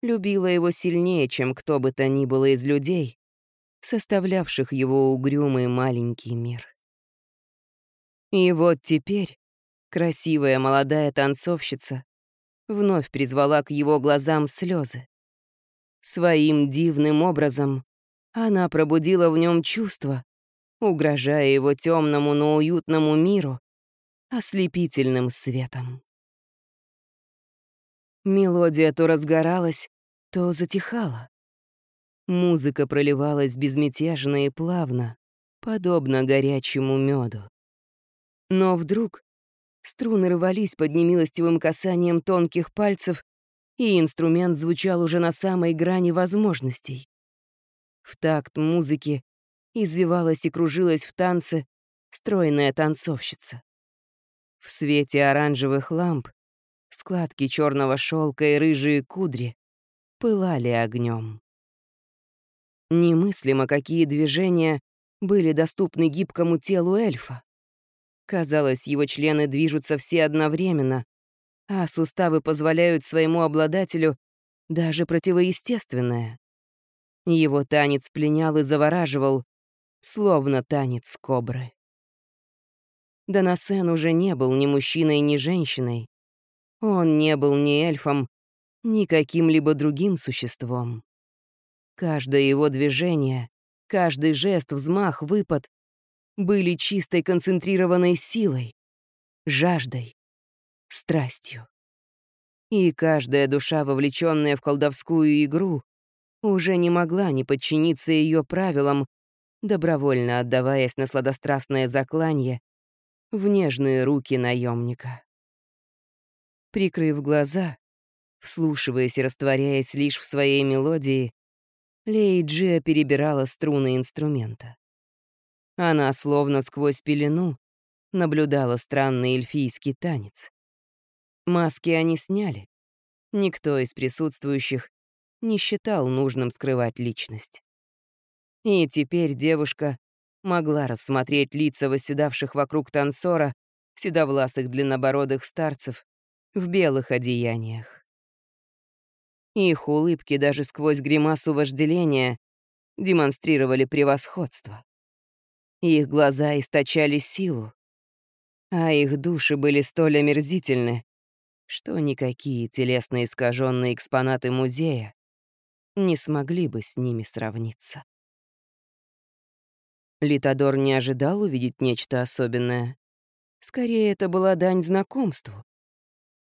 любила его сильнее, чем кто бы то ни было из людей, составлявших его угрюмый маленький мир. И вот теперь красивая молодая танцовщица вновь призвала к его глазам слезы. Своим дивным образом она пробудила в нем чувство, угрожая его темному, но уютному миру ослепительным светом. Мелодия то разгоралась, то затихала. Музыка проливалась безмятежно и плавно, подобно горячему меду. Но вдруг струны рвались под немилостивым касанием тонких пальцев, и инструмент звучал уже на самой грани возможностей. В такт музыки извивалась и кружилась в танце стройная танцовщица. В свете оранжевых ламп складки черного шелка и рыжие кудри пылали огнем. Немыслимо, какие движения были доступны гибкому телу эльфа. Казалось, его члены движутся все одновременно, а суставы позволяют своему обладателю даже противоестественное. Его танец пленял и завораживал, словно танец кобры. Донасен уже не был ни мужчиной, ни женщиной. Он не был ни эльфом, ни каким-либо другим существом. Каждое его движение, каждый жест, взмах, выпад были чистой концентрированной силой, жаждой, страстью. И каждая душа, вовлеченная в колдовскую игру, уже не могла не подчиниться ее правилам, добровольно отдаваясь на сладострастное закланье в нежные руки наемника. Прикрыв глаза, вслушиваясь и растворяясь лишь в своей мелодии, Лей Джиа перебирала струны инструмента. Она, словно сквозь пелену, наблюдала странный эльфийский танец. Маски они сняли. Никто из присутствующих не считал нужным скрывать личность. И теперь девушка могла рассмотреть лица восседавших вокруг танцора, седовласых длиннобородых старцев в белых одеяниях. Их улыбки даже сквозь гримасу вожделения демонстрировали превосходство. Их глаза источали силу, а их души были столь омерзительны, что никакие телесно искаженные экспонаты музея не смогли бы с ними сравниться. Литодор не ожидал увидеть нечто особенное. Скорее, это была дань знакомству.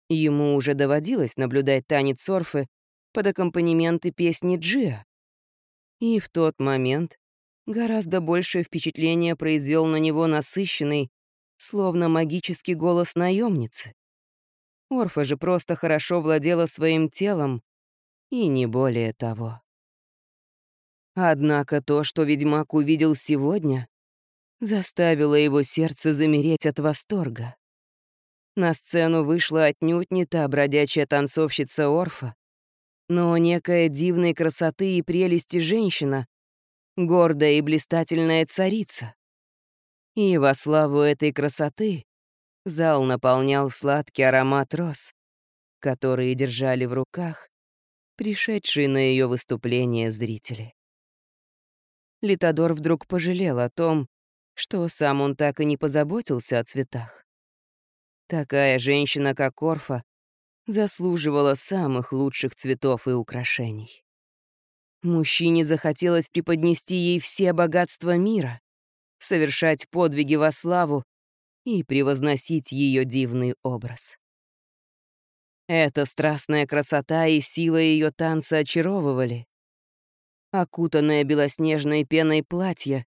Ему уже доводилось наблюдать танец Орфы под аккомпанементы песни Джиа. И в тот момент гораздо большее впечатление произвел на него насыщенный, словно магический голос наемницы. Орфа же просто хорошо владела своим телом, и не более того. Однако то, что ведьмак увидел сегодня, заставило его сердце замереть от восторга. На сцену вышла отнюдь не та бродячая танцовщица Орфа, но некая дивной красоты и прелести женщина, гордая и блистательная царица. И во славу этой красоты зал наполнял сладкий аромат роз, которые держали в руках пришедшие на ее выступление зрители. Литодор вдруг пожалел о том, что сам он так и не позаботился о цветах. Такая женщина, как Орфа, заслуживала самых лучших цветов и украшений. Мужчине захотелось преподнести ей все богатства мира, совершать подвиги во славу и превозносить ее дивный образ. Эта страстная красота и сила ее танца очаровывали. Окутанное белоснежной пеной платье,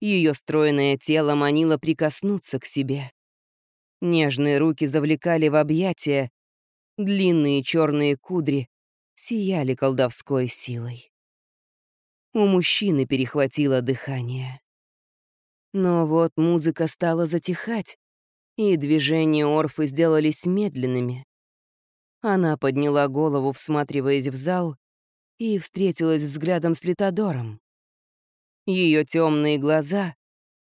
ее стройное тело манило прикоснуться к себе. Нежные руки завлекали в объятия, длинные черные кудри сияли колдовской силой. У мужчины перехватило дыхание. Но вот музыка стала затихать, и движения Орфы сделались медленными. Она подняла голову, всматриваясь в зал, и встретилась взглядом с Литодором. Ее темные глаза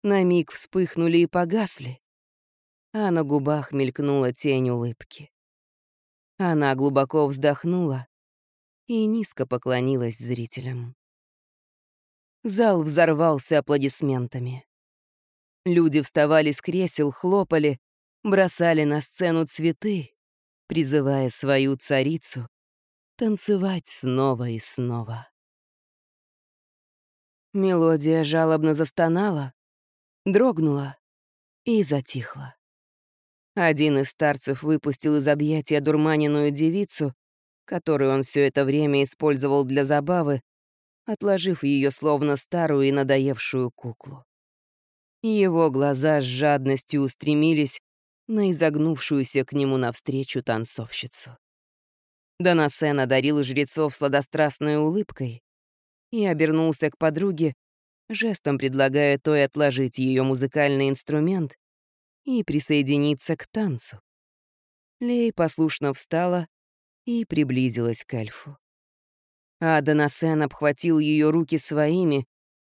на миг вспыхнули и погасли, а на губах мелькнула тень улыбки. Она глубоко вздохнула и низко поклонилась зрителям. Зал взорвался аплодисментами. Люди вставали с кресел, хлопали, бросали на сцену цветы, призывая свою царицу танцевать снова и снова. Мелодия жалобно застонала, дрогнула и затихла. Один из старцев выпустил из объятия дурманенную девицу, которую он все это время использовал для забавы, отложив ее словно старую и надоевшую куклу. Его глаза с жадностью устремились на изогнувшуюся к нему навстречу танцовщицу. Донасен одарил жрецов сладострастной улыбкой и обернулся к подруге, жестом предлагая той отложить ее музыкальный инструмент и присоединиться к танцу. Лей послушно встала и приблизилась к эльфу. А Донасен обхватил ее руки своими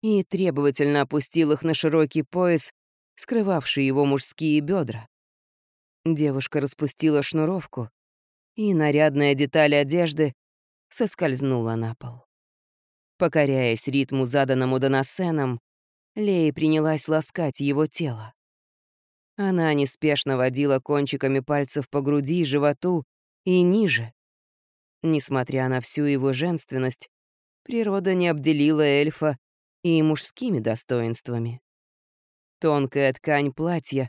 и требовательно опустил их на широкий пояс, скрывавший его мужские бедра. Девушка распустила шнуровку, и нарядная деталь одежды соскользнула на пол. Покоряясь ритму, заданному Донасеном, Лея принялась ласкать его тело. Она неспешно водила кончиками пальцев по груди, животу и ниже. Несмотря на всю его женственность, природа не обделила эльфа и мужскими достоинствами. Тонкая ткань платья,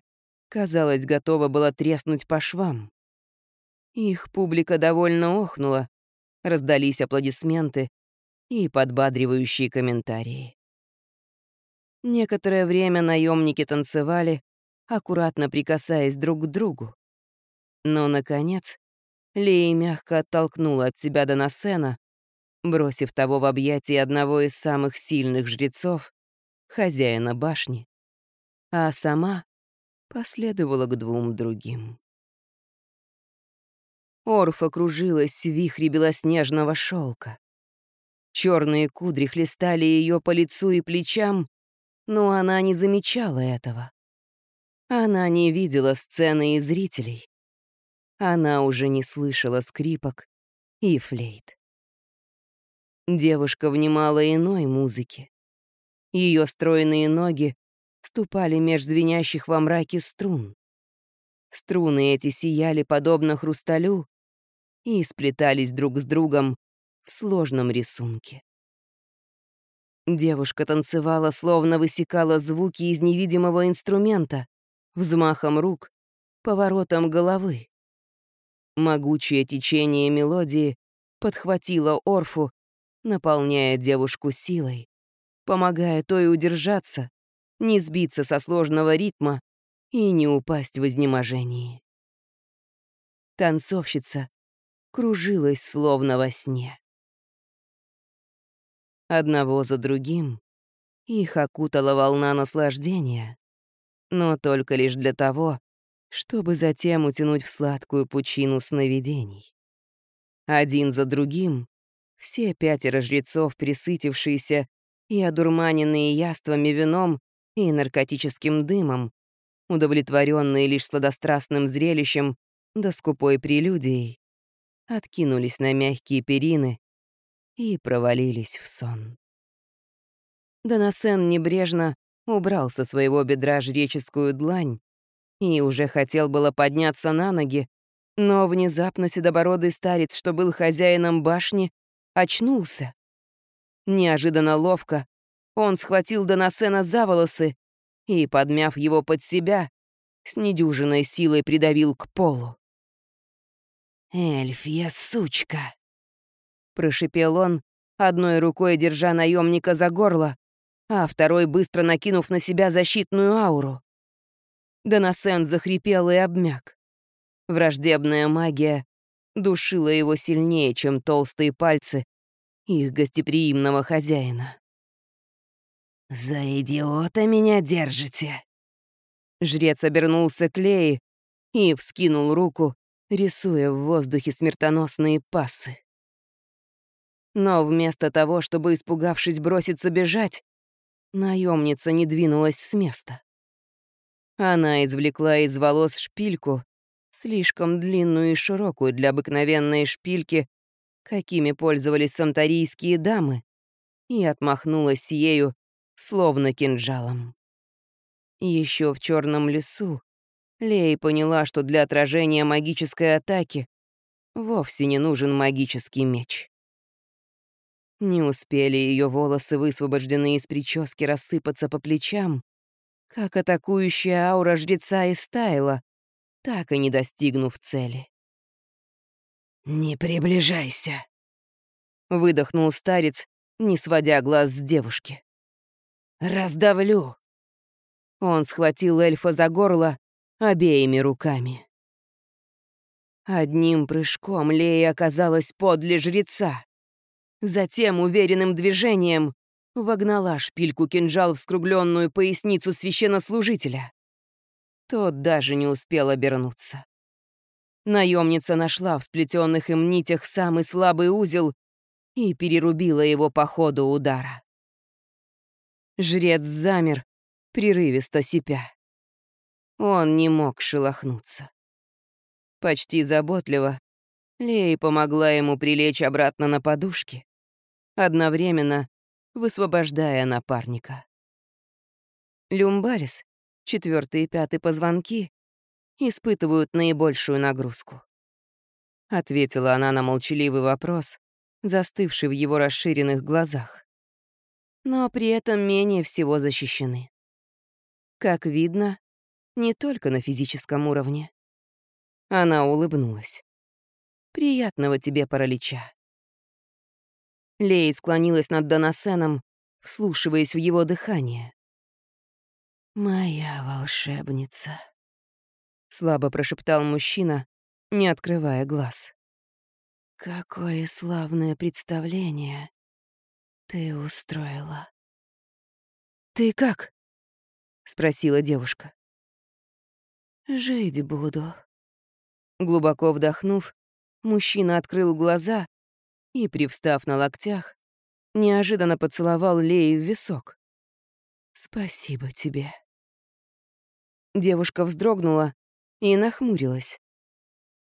казалось, готова была треснуть по швам. Их публика довольно охнула, раздались аплодисменты и подбадривающие комментарии. Некоторое время наемники танцевали, аккуратно прикасаясь друг к другу. Но, наконец, Лея мягко оттолкнула от себя Донасена, бросив того в объятия одного из самых сильных жрецов, хозяина башни, а сама последовала к двум другим. Орф окружилась в вихре белоснежного шелка. Черные кудри хлестали ее по лицу и плечам, но она не замечала этого. Она не видела сцены и зрителей. Она уже не слышала скрипок и флейт. Девушка внимала иной музыке. Ее стройные ноги ступали меж звенящих во мраке струн. Струны эти сияли подобно хрусталю и сплетались друг с другом в сложном рисунке. Девушка танцевала, словно высекала звуки из невидимого инструмента, взмахом рук, поворотом головы. Могучее течение мелодии подхватило Орфу наполняя девушку силой, помогая той удержаться, не сбиться со сложного ритма и не упасть в изнеможении. Танцовщица кружилась словно во сне. Одного за другим их окутала волна наслаждения, но только лишь для того, чтобы затем утянуть в сладкую пучину сновидений. Один за другим все пятеро жрецов, присытившиеся и одурманенные яствами вином и наркотическим дымом, удовлетворенные лишь сладострастным зрелищем да скупой прелюдией, откинулись на мягкие перины и провалились в сон. Донасен небрежно убрал со своего бедра жреческую длань и уже хотел было подняться на ноги, но внезапно седобородый старец, что был хозяином башни, очнулся. Неожиданно ловко он схватил Донасена за волосы и, подмяв его под себя, с недюжиной силой придавил к полу. «Эльфья сучка!» — прошипел он, одной рукой держа наемника за горло, а второй быстро накинув на себя защитную ауру. Доносен захрипел и обмяк. Враждебная магия душила его сильнее, чем толстые пальцы их гостеприимного хозяина. «За идиота меня держите!» Жрец обернулся к Лее и вскинул руку, рисуя в воздухе смертоносные пассы. Но вместо того, чтобы, испугавшись, броситься бежать, наемница не двинулась с места. Она извлекла из волос шпильку, слишком длинную и широкую для обыкновенной шпильки, какими пользовались санторийские дамы, и отмахнулась ею, словно кинжалом. Еще в черном лесу Лей поняла, что для отражения магической атаки вовсе не нужен магический меч. Не успели ее волосы, высвобожденные из прически, рассыпаться по плечам, как атакующая аура жреца истаяла, так и не достигнув цели. «Не приближайся», — выдохнул старец, не сводя глаз с девушки. «Раздавлю». Он схватил эльфа за горло обеими руками. Одним прыжком Лея оказалась подле жреца. Затем уверенным движением вогнала шпильку кинжал в скругленную поясницу священнослужителя. Тот даже не успел обернуться. Наемница нашла в сплетенных им нитях самый слабый узел и перерубила его по ходу удара. Жрец замер, прерывисто сипя. Он не мог шелохнуться. Почти заботливо Лей помогла ему прилечь обратно на подушки, одновременно высвобождая напарника. Люмбарис, четвертый и пятый позвонки, испытывают наибольшую нагрузку. Ответила она на молчаливый вопрос, застывший в его расширенных глазах. Но при этом менее всего защищены. Как видно, не только на физическом уровне. Она улыбнулась. Приятного тебе паралича. Лей склонилась над Донасеном, вслушиваясь в его дыхание. «Моя волшебница», — слабо прошептал мужчина, не открывая глаз. «Какое славное представление ты устроила». «Ты как?» — спросила девушка. «Жить буду». Глубоко вдохнув, Мужчина открыл глаза и, привстав на локтях, неожиданно поцеловал Леи в висок. «Спасибо тебе». Девушка вздрогнула и нахмурилась.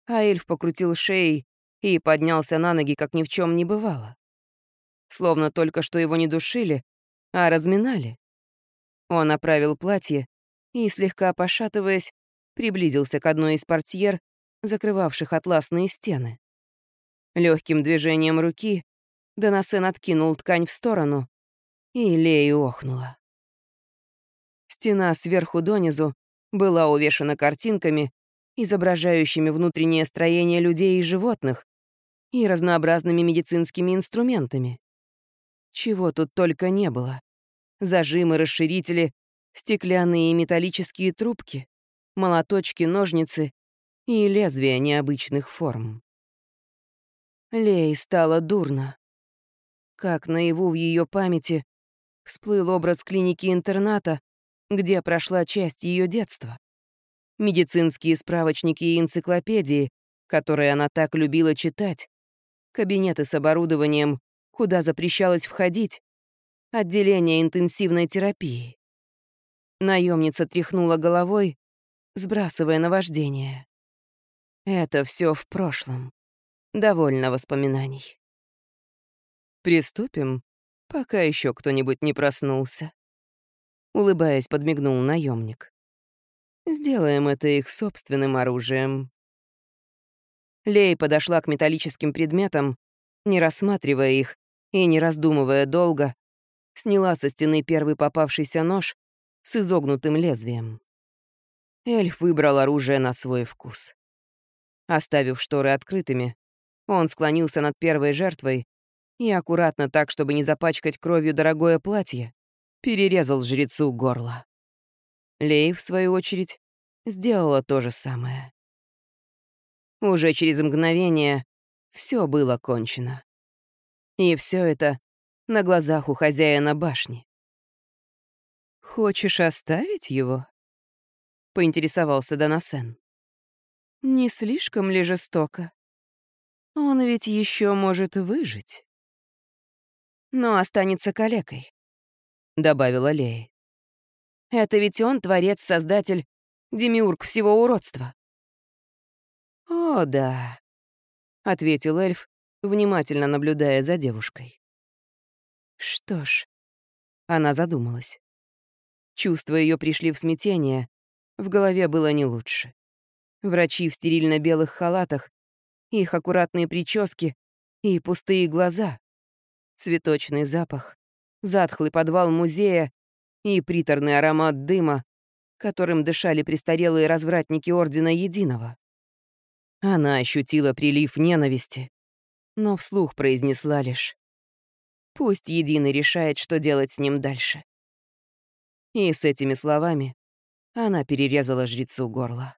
А эльф покрутил шеей и поднялся на ноги, как ни в чем не бывало. Словно только что его не душили, а разминали. Он оправил платье и, слегка пошатываясь, приблизился к одной из портьер закрывавших атласные стены. Легким движением руки Донасен откинул ткань в сторону, и Лея охнула. Стена сверху донизу была увешана картинками, изображающими внутреннее строение людей и животных, и разнообразными медицинскими инструментами. Чего тут только не было. Зажимы, расширители, стеклянные и металлические трубки, молоточки, ножницы и лезвия необычных форм. Лей стало дурно. Как наяву в ее памяти всплыл образ клиники-интерната, где прошла часть ее детства. Медицинские справочники и энциклопедии, которые она так любила читать, кабинеты с оборудованием, куда запрещалось входить, отделение интенсивной терапии. Наемница тряхнула головой, сбрасывая наваждение. Это все в прошлом. Довольно воспоминаний. Приступим, пока еще кто-нибудь не проснулся. Улыбаясь, подмигнул наемник. Сделаем это их собственным оружием. Лей подошла к металлическим предметам, не рассматривая их и не раздумывая долго, сняла со стены первый попавшийся нож с изогнутым лезвием. Эльф выбрал оружие на свой вкус. Оставив шторы открытыми, он склонился над первой жертвой и аккуратно так, чтобы не запачкать кровью дорогое платье, перерезал жрецу горло. Лей, в свою очередь, сделала то же самое. Уже через мгновение все было кончено. И все это на глазах у хозяина башни. «Хочешь оставить его?» — поинтересовался Донасен. «Не слишком ли жестоко? Он ведь еще может выжить». «Но останется калекой», — добавила Лея. «Это ведь он творец-создатель, демиург всего уродства». «О, да», — ответил эльф, внимательно наблюдая за девушкой. «Что ж», — она задумалась. Чувства ее пришли в смятение, в голове было не лучше. Врачи в стерильно-белых халатах, их аккуратные прически и пустые глаза, цветочный запах, затхлый подвал музея и приторный аромат дыма, которым дышали престарелые развратники Ордена Единого. Она ощутила прилив ненависти, но вслух произнесла лишь «Пусть Единый решает, что делать с ним дальше». И с этими словами она перерезала жрецу горло.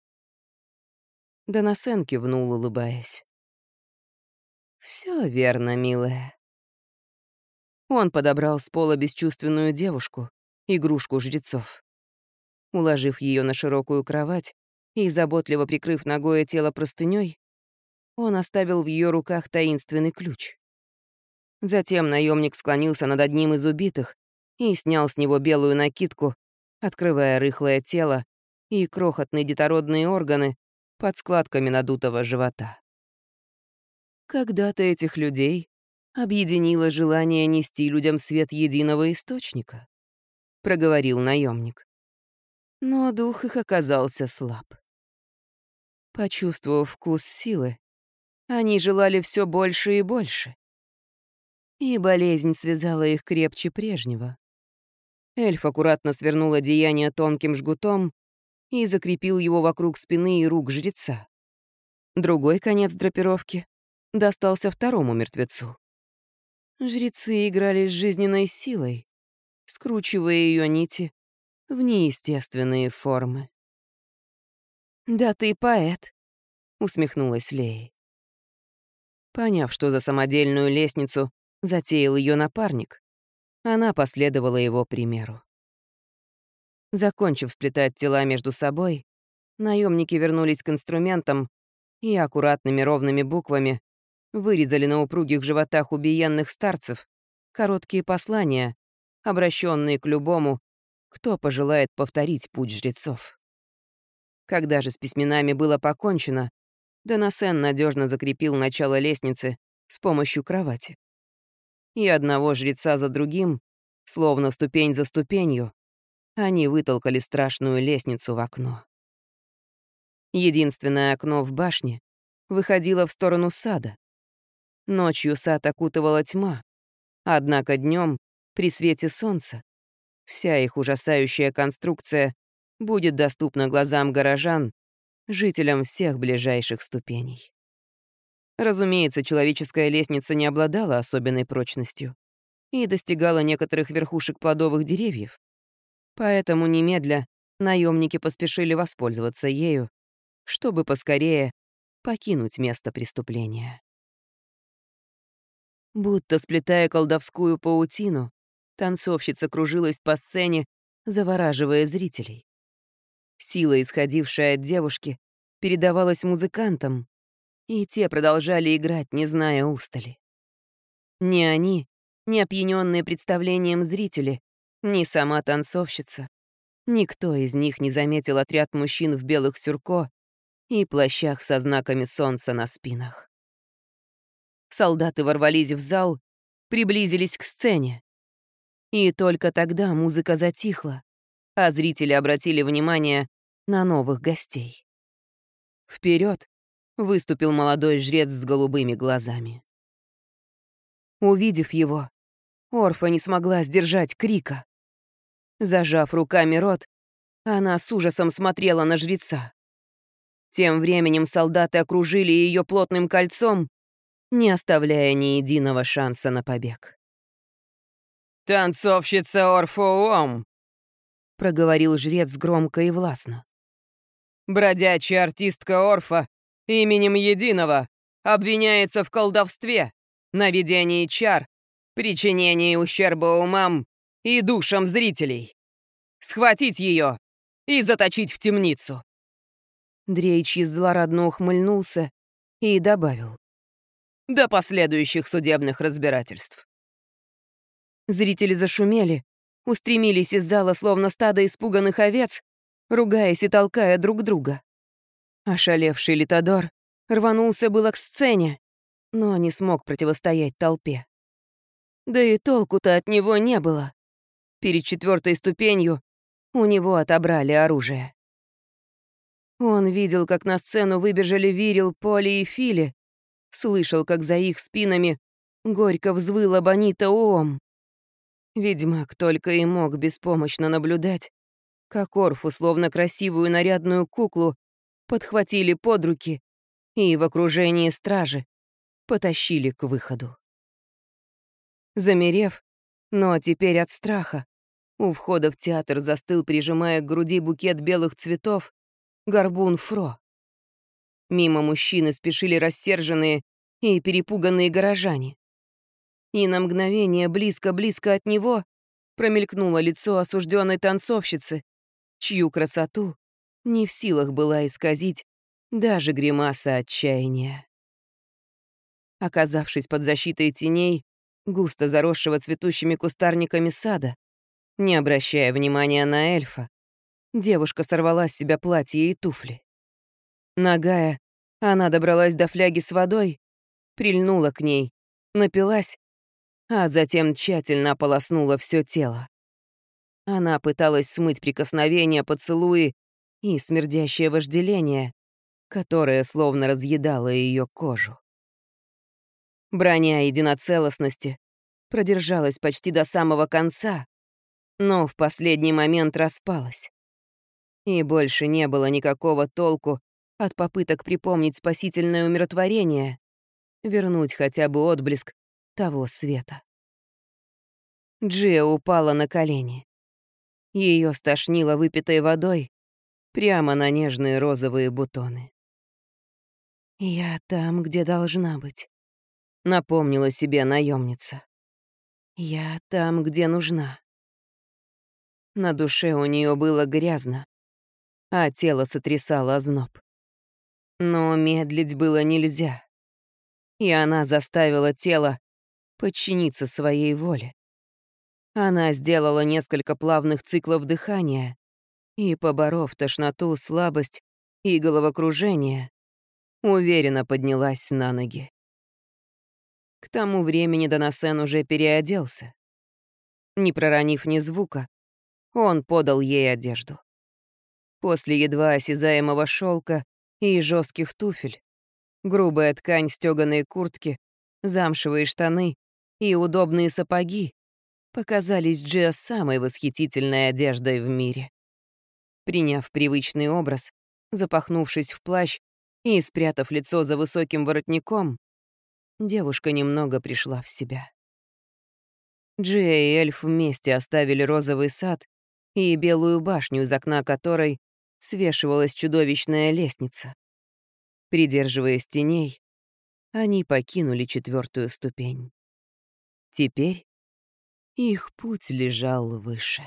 Доносен кивнул, улыбаясь. Все верно, милая». Он подобрал с пола бесчувственную девушку, игрушку жрецов. Уложив ее на широкую кровать и заботливо прикрыв ногое тело простыней, он оставил в ее руках таинственный ключ. Затем наемник склонился над одним из убитых и снял с него белую накидку, открывая рыхлое тело и крохотные детородные органы под складками надутого живота. Когда-то этих людей объединило желание нести людям свет единого источника, проговорил наемник. Но дух их оказался слаб. Почувствовав вкус силы, они желали все больше и больше. И болезнь связала их крепче прежнего. Эльф аккуратно свернул одеяние тонким жгутом и закрепил его вокруг спины и рук жреца. Другой конец драпировки достался второму мертвецу. Жрецы играли с жизненной силой, скручивая ее нити в неестественные формы. «Да ты поэт», — усмехнулась Лея. Поняв, что за самодельную лестницу затеял ее напарник, она последовала его примеру. Закончив сплетать тела между собой, наемники вернулись к инструментам и аккуратными ровными буквами вырезали на упругих животах убиенных старцев короткие послания, обращенные к любому, кто пожелает повторить путь жрецов. Когда же с письменами было покончено, Донасен надежно закрепил начало лестницы с помощью кровати и одного жреца за другим, словно ступень за ступенью, они вытолкали страшную лестницу в окно. Единственное окно в башне выходило в сторону сада. Ночью сад окутывала тьма, однако днем, при свете солнца, вся их ужасающая конструкция будет доступна глазам горожан, жителям всех ближайших ступеней. Разумеется, человеческая лестница не обладала особенной прочностью и достигала некоторых верхушек плодовых деревьев. Поэтому немедля наемники поспешили воспользоваться ею, чтобы поскорее покинуть место преступления. Будто сплетая колдовскую паутину, танцовщица кружилась по сцене, завораживая зрителей. Сила, исходившая от девушки, передавалась музыкантам, и те продолжали играть, не зная устали. Ни они, ни опьяненные представлением зрители, ни сама танцовщица, никто из них не заметил отряд мужчин в белых сюрко и плащах со знаками солнца на спинах. Солдаты ворвались в зал, приблизились к сцене. И только тогда музыка затихла, а зрители обратили внимание на новых гостей. Вперед выступил молодой жрец с голубыми глазами. Увидев его, Орфа не смогла сдержать крика. Зажав руками рот, она с ужасом смотрела на жреца. Тем временем солдаты окружили ее плотным кольцом, не оставляя ни единого шанса на побег. «Танцовщица Орфоом!» — проговорил жрец громко и властно. бродячая артистка Орфа именем Единого обвиняется в колдовстве, наведении чар, причинении ущерба умам и душам зрителей. Схватить ее и заточить в темницу. Дрейчий злорадно ухмыльнулся и добавил. До последующих судебных разбирательств. Зрители зашумели, устремились из зала, словно стадо испуганных овец, ругаясь и толкая друг друга. Ошалевший Литодор рванулся было к сцене, но не смог противостоять толпе. Да и толку-то от него не было. Перед четвертой ступенью у него отобрали оружие. Он видел, как на сцену выбежали Вирил, Поли и Фили, слышал, как за их спинами горько взвыла Бонита Уом. Ведьмак только и мог беспомощно наблюдать, как Орфу, словно красивую нарядную куклу, подхватили под руки и в окружении стражи потащили к выходу. Замерев, но теперь от страха, у входа в театр застыл, прижимая к груди букет белых цветов, горбун Фро. Мимо мужчины спешили рассерженные и перепуганные горожане и на мгновение близко-близко от него промелькнуло лицо осужденной танцовщицы, чью красоту не в силах была исказить даже гримаса отчаяния. Оказавшись под защитой теней, густо заросшего цветущими кустарниками сада, не обращая внимания на эльфа, девушка сорвала с себя платье и туфли. Нагая, она добралась до фляги с водой, прильнула к ней, напилась а затем тщательно ополоснула все тело. Она пыталась смыть прикосновения, поцелуи и смердящее вожделение, которое словно разъедало ее кожу. Броня единоцелостности продержалась почти до самого конца, но в последний момент распалась. И больше не было никакого толку от попыток припомнить спасительное умиротворение, вернуть хотя бы отблеск того света. Джия упала на колени. Ее стошнило выпитой водой прямо на нежные розовые бутоны. «Я там, где должна быть», — напомнила себе наемница. «Я там, где нужна». На душе у нее было грязно, а тело сотрясало озноб. Но медлить было нельзя, и она заставила тело подчиниться своей воле. Она сделала несколько плавных циклов дыхания и, поборов тошноту, слабость и головокружение, уверенно поднялась на ноги. К тому времени Донасен уже переоделся. Не проронив ни звука, он подал ей одежду. После едва осязаемого шелка и жестких туфель, грубая ткань стеганой куртки, замшевые штаны и удобные сапоги показались Джиа самой восхитительной одеждой в мире. Приняв привычный образ, запахнувшись в плащ и спрятав лицо за высоким воротником, девушка немного пришла в себя. Джиа и эльф вместе оставили розовый сад и белую башню, из окна которой свешивалась чудовищная лестница. Придерживаясь теней, они покинули четвертую ступень. Теперь их путь лежал выше.